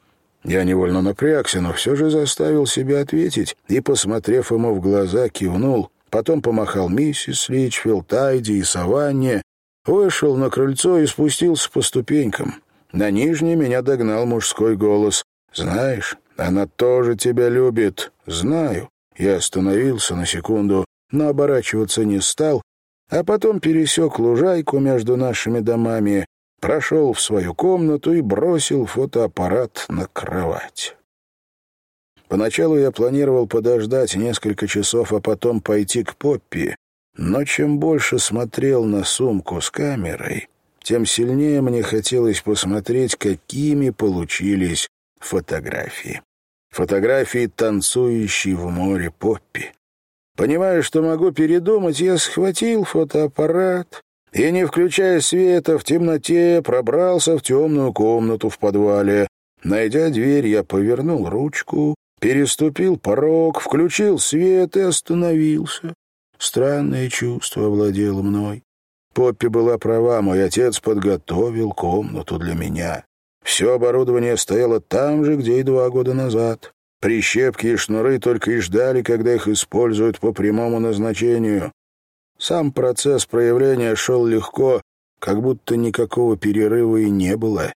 Speaker 1: Я невольно напрягся, но все же заставил себя ответить и, посмотрев ему в глаза, кивнул, потом помахал миссис Личфилд, Тайди и Саванне, вышел на крыльцо и спустился по ступенькам. На нижней меня догнал мужской голос. «Знаешь, она тоже тебя любит». «Знаю». Я остановился на секунду, но оборачиваться не стал, а потом пересек лужайку между нашими домами прошел в свою комнату и бросил фотоаппарат на кровать. Поначалу я планировал подождать несколько часов, а потом пойти к Поппи, но чем больше смотрел на сумку с камерой, тем сильнее мне хотелось посмотреть, какими получились фотографии. Фотографии, танцующей в море Поппи. Понимая, что могу передумать, я схватил фотоаппарат и, не включая света, в темноте пробрался в темную комнату в подвале. Найдя дверь, я повернул ручку, переступил порог, включил свет и остановился. Странное чувство овладело мной. Поппи была права, мой отец подготовил комнату для меня. Все оборудование стояло там же, где и два года назад. Прищепки и шнуры только и ждали, когда их используют по прямому назначению. Сам процесс проявления шел легко, как будто никакого перерыва и не было.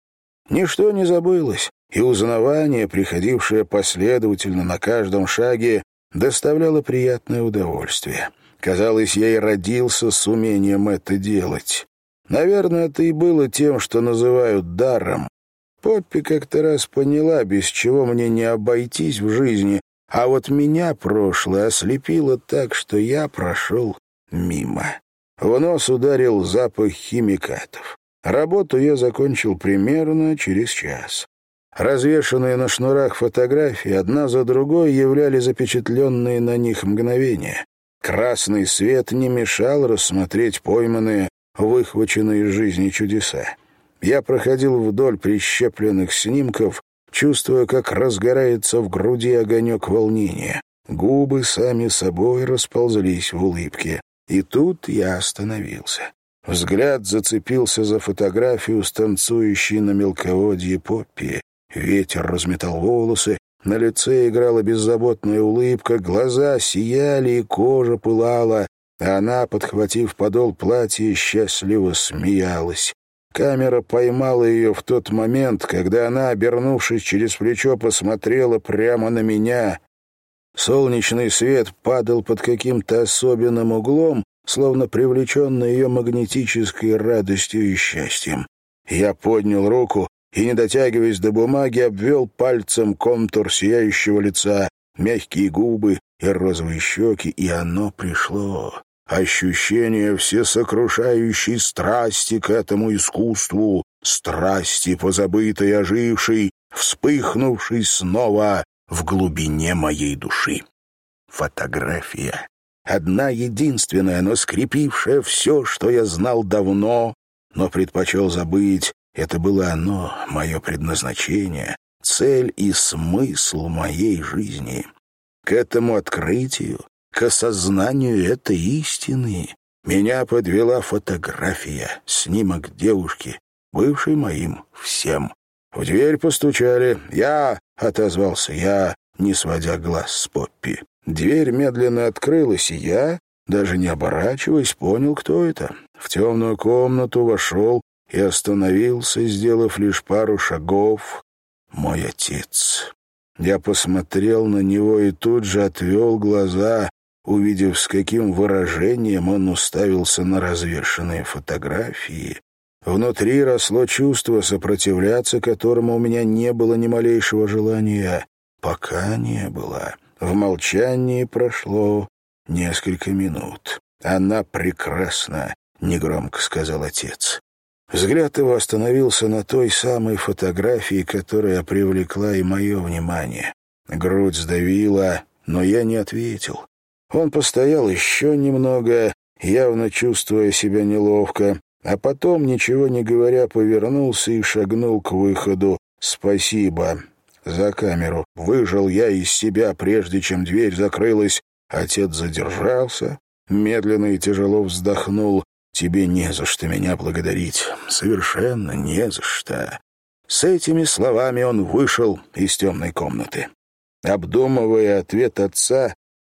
Speaker 1: Ничто не забылось, и узнавание, приходившее последовательно на каждом шаге, доставляло приятное удовольствие. Казалось, я и родился с умением это делать. Наверное, это и было тем, что называют даром. Поппи как-то раз поняла, без чего мне не обойтись в жизни, а вот меня прошлое ослепило так, что я прошел мимо. В нос ударил запах химикатов. Работу я закончил примерно через час. Развешанные на шнурах фотографии одна за другой являли запечатленные на них мгновения. Красный свет не мешал рассмотреть пойманные, выхваченные из жизни чудеса. Я проходил вдоль прищепленных снимков, чувствуя, как разгорается в груди огонек волнения. Губы сами собой расползлись в улыбке. И тут я остановился. Взгляд зацепился за фотографию станцующей на мелководье Поппи. Ветер разметал волосы, на лице играла беззаботная улыбка, глаза сияли и кожа пылала, а она, подхватив подол платья, счастливо смеялась. Камера поймала ее в тот момент, когда она, обернувшись через плечо, посмотрела прямо на меня. Солнечный свет падал под каким-то особенным углом, словно привлеченный ее магнетической радостью и счастьем. Я поднял руку и, не дотягиваясь до бумаги, обвел пальцем контур сияющего лица, мягкие губы и розовые щеки, и оно пришло. Ощущение всесокрушающей страсти к этому искусству, страсти, позабытой, ожившей, вспыхнувшей снова в глубине моей души. Фотография одна единственная, но скрепившая все, что я знал давно, но предпочел забыть. Это было оно, мое предназначение, цель и смысл моей жизни. К этому открытию, к осознанию этой истины меня подвела фотография, снимок девушки, бывшей моим всем. В дверь постучали. «Я!» — отозвался я, не сводя глаз с Поппи. Дверь медленно открылась, и я, даже не оборачиваясь, понял, кто это. В темную комнату вошел и остановился, сделав лишь пару шагов. Мой отец. Я посмотрел на него и тут же отвел глаза, увидев, с каким выражением он уставился на развешанные фотографии. Внутри росло чувство, сопротивляться которому у меня не было ни малейшего желания. Пока не было. В молчании прошло несколько минут. «Она прекрасна», — негромко сказал отец. Взгляд его остановился на той самой фотографии, которая привлекла и мое внимание. Грудь сдавила, но я не ответил. Он постоял еще немного, явно чувствуя себя неловко, а потом, ничего не говоря, повернулся и шагнул к выходу. «Спасибо», за камеру. Выжил я из себя, прежде чем дверь закрылась. Отец задержался, медленно и тяжело вздохнул. «Тебе не за что меня благодарить. Совершенно не за что». С этими словами он вышел из темной комнаты. Обдумывая ответ отца,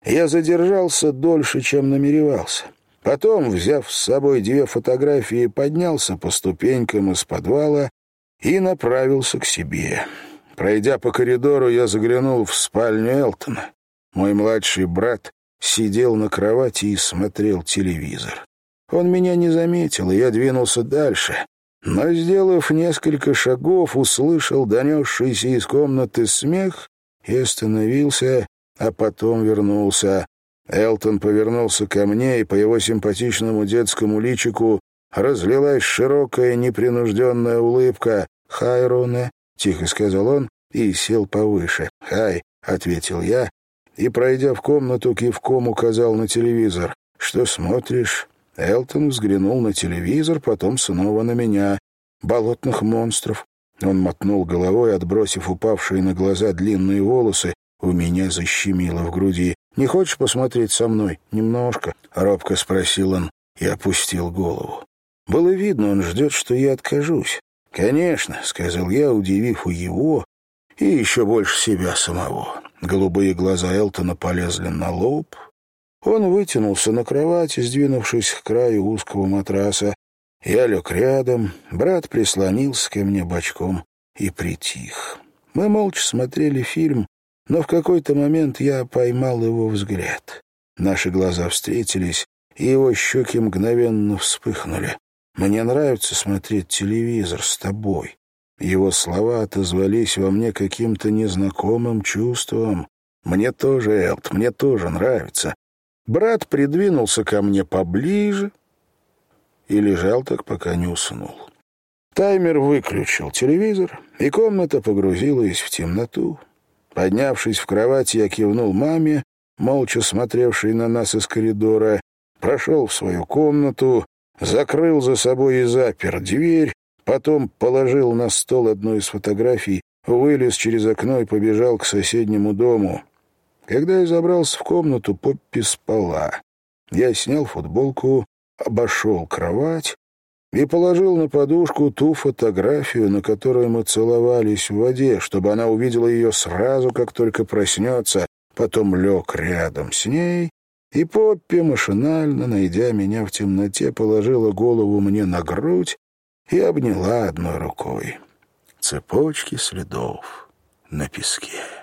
Speaker 1: я задержался дольше, чем намеревался. Потом, взяв с собой две фотографии, поднялся по ступенькам из подвала и направился к себе. Пройдя по коридору, я заглянул в спальню Элтона. Мой младший брат сидел на кровати и смотрел телевизор. Он меня не заметил, и я двинулся дальше. Но, сделав несколько шагов, услышал донесшийся из комнаты смех и остановился, а потом вернулся. Элтон повернулся ко мне, и по его симпатичному детскому личику разлилась широкая непринужденная улыбка. «Хайроне, тихо сказал он и сел повыше. «Хай», — ответил я, и, пройдя в комнату, кивком указал на телевизор. «Что смотришь?» Элтон взглянул на телевизор, потом снова на меня. «Болотных монстров». Он мотнул головой, отбросив упавшие на глаза длинные волосы. У меня защемило в груди. «Не хочешь посмотреть со мной? Немножко?» — робко спросил он и опустил голову. Было видно, он ждет, что я откажусь. «Конечно», — сказал я, удивив у его и еще больше себя самого. Голубые глаза Элтона полезли на лоб. Он вытянулся на кровати, сдвинувшись к краю узкого матраса. Я лег рядом, брат прислонился ко мне бочком и притих. Мы молча смотрели фильм, но в какой-то момент я поймал его взгляд. Наши глаза встретились, и его щеки мгновенно вспыхнули. «Мне нравится смотреть телевизор с тобой». Его слова отозвались во мне каким-то незнакомым чувством. «Мне тоже, Элт, мне тоже нравится». Брат придвинулся ко мне поближе и лежал так, пока не уснул. Таймер выключил телевизор, и комната погрузилась в темноту. Поднявшись в кровать, я кивнул маме, молча смотревшей на нас из коридора, прошел в свою комнату, закрыл за собой и запер дверь, потом положил на стол одну из фотографий, вылез через окно и побежал к соседнему дому. Когда я забрался в комнату, Поппи спала. Я снял футболку, обошел кровать и положил на подушку ту фотографию, на которой мы целовались в воде, чтобы она увидела ее сразу, как только проснется, потом лег рядом с ней, и Поппи, машинально, найдя меня в темноте, положила голову мне на грудь и обняла одной рукой. Цепочки следов на песке.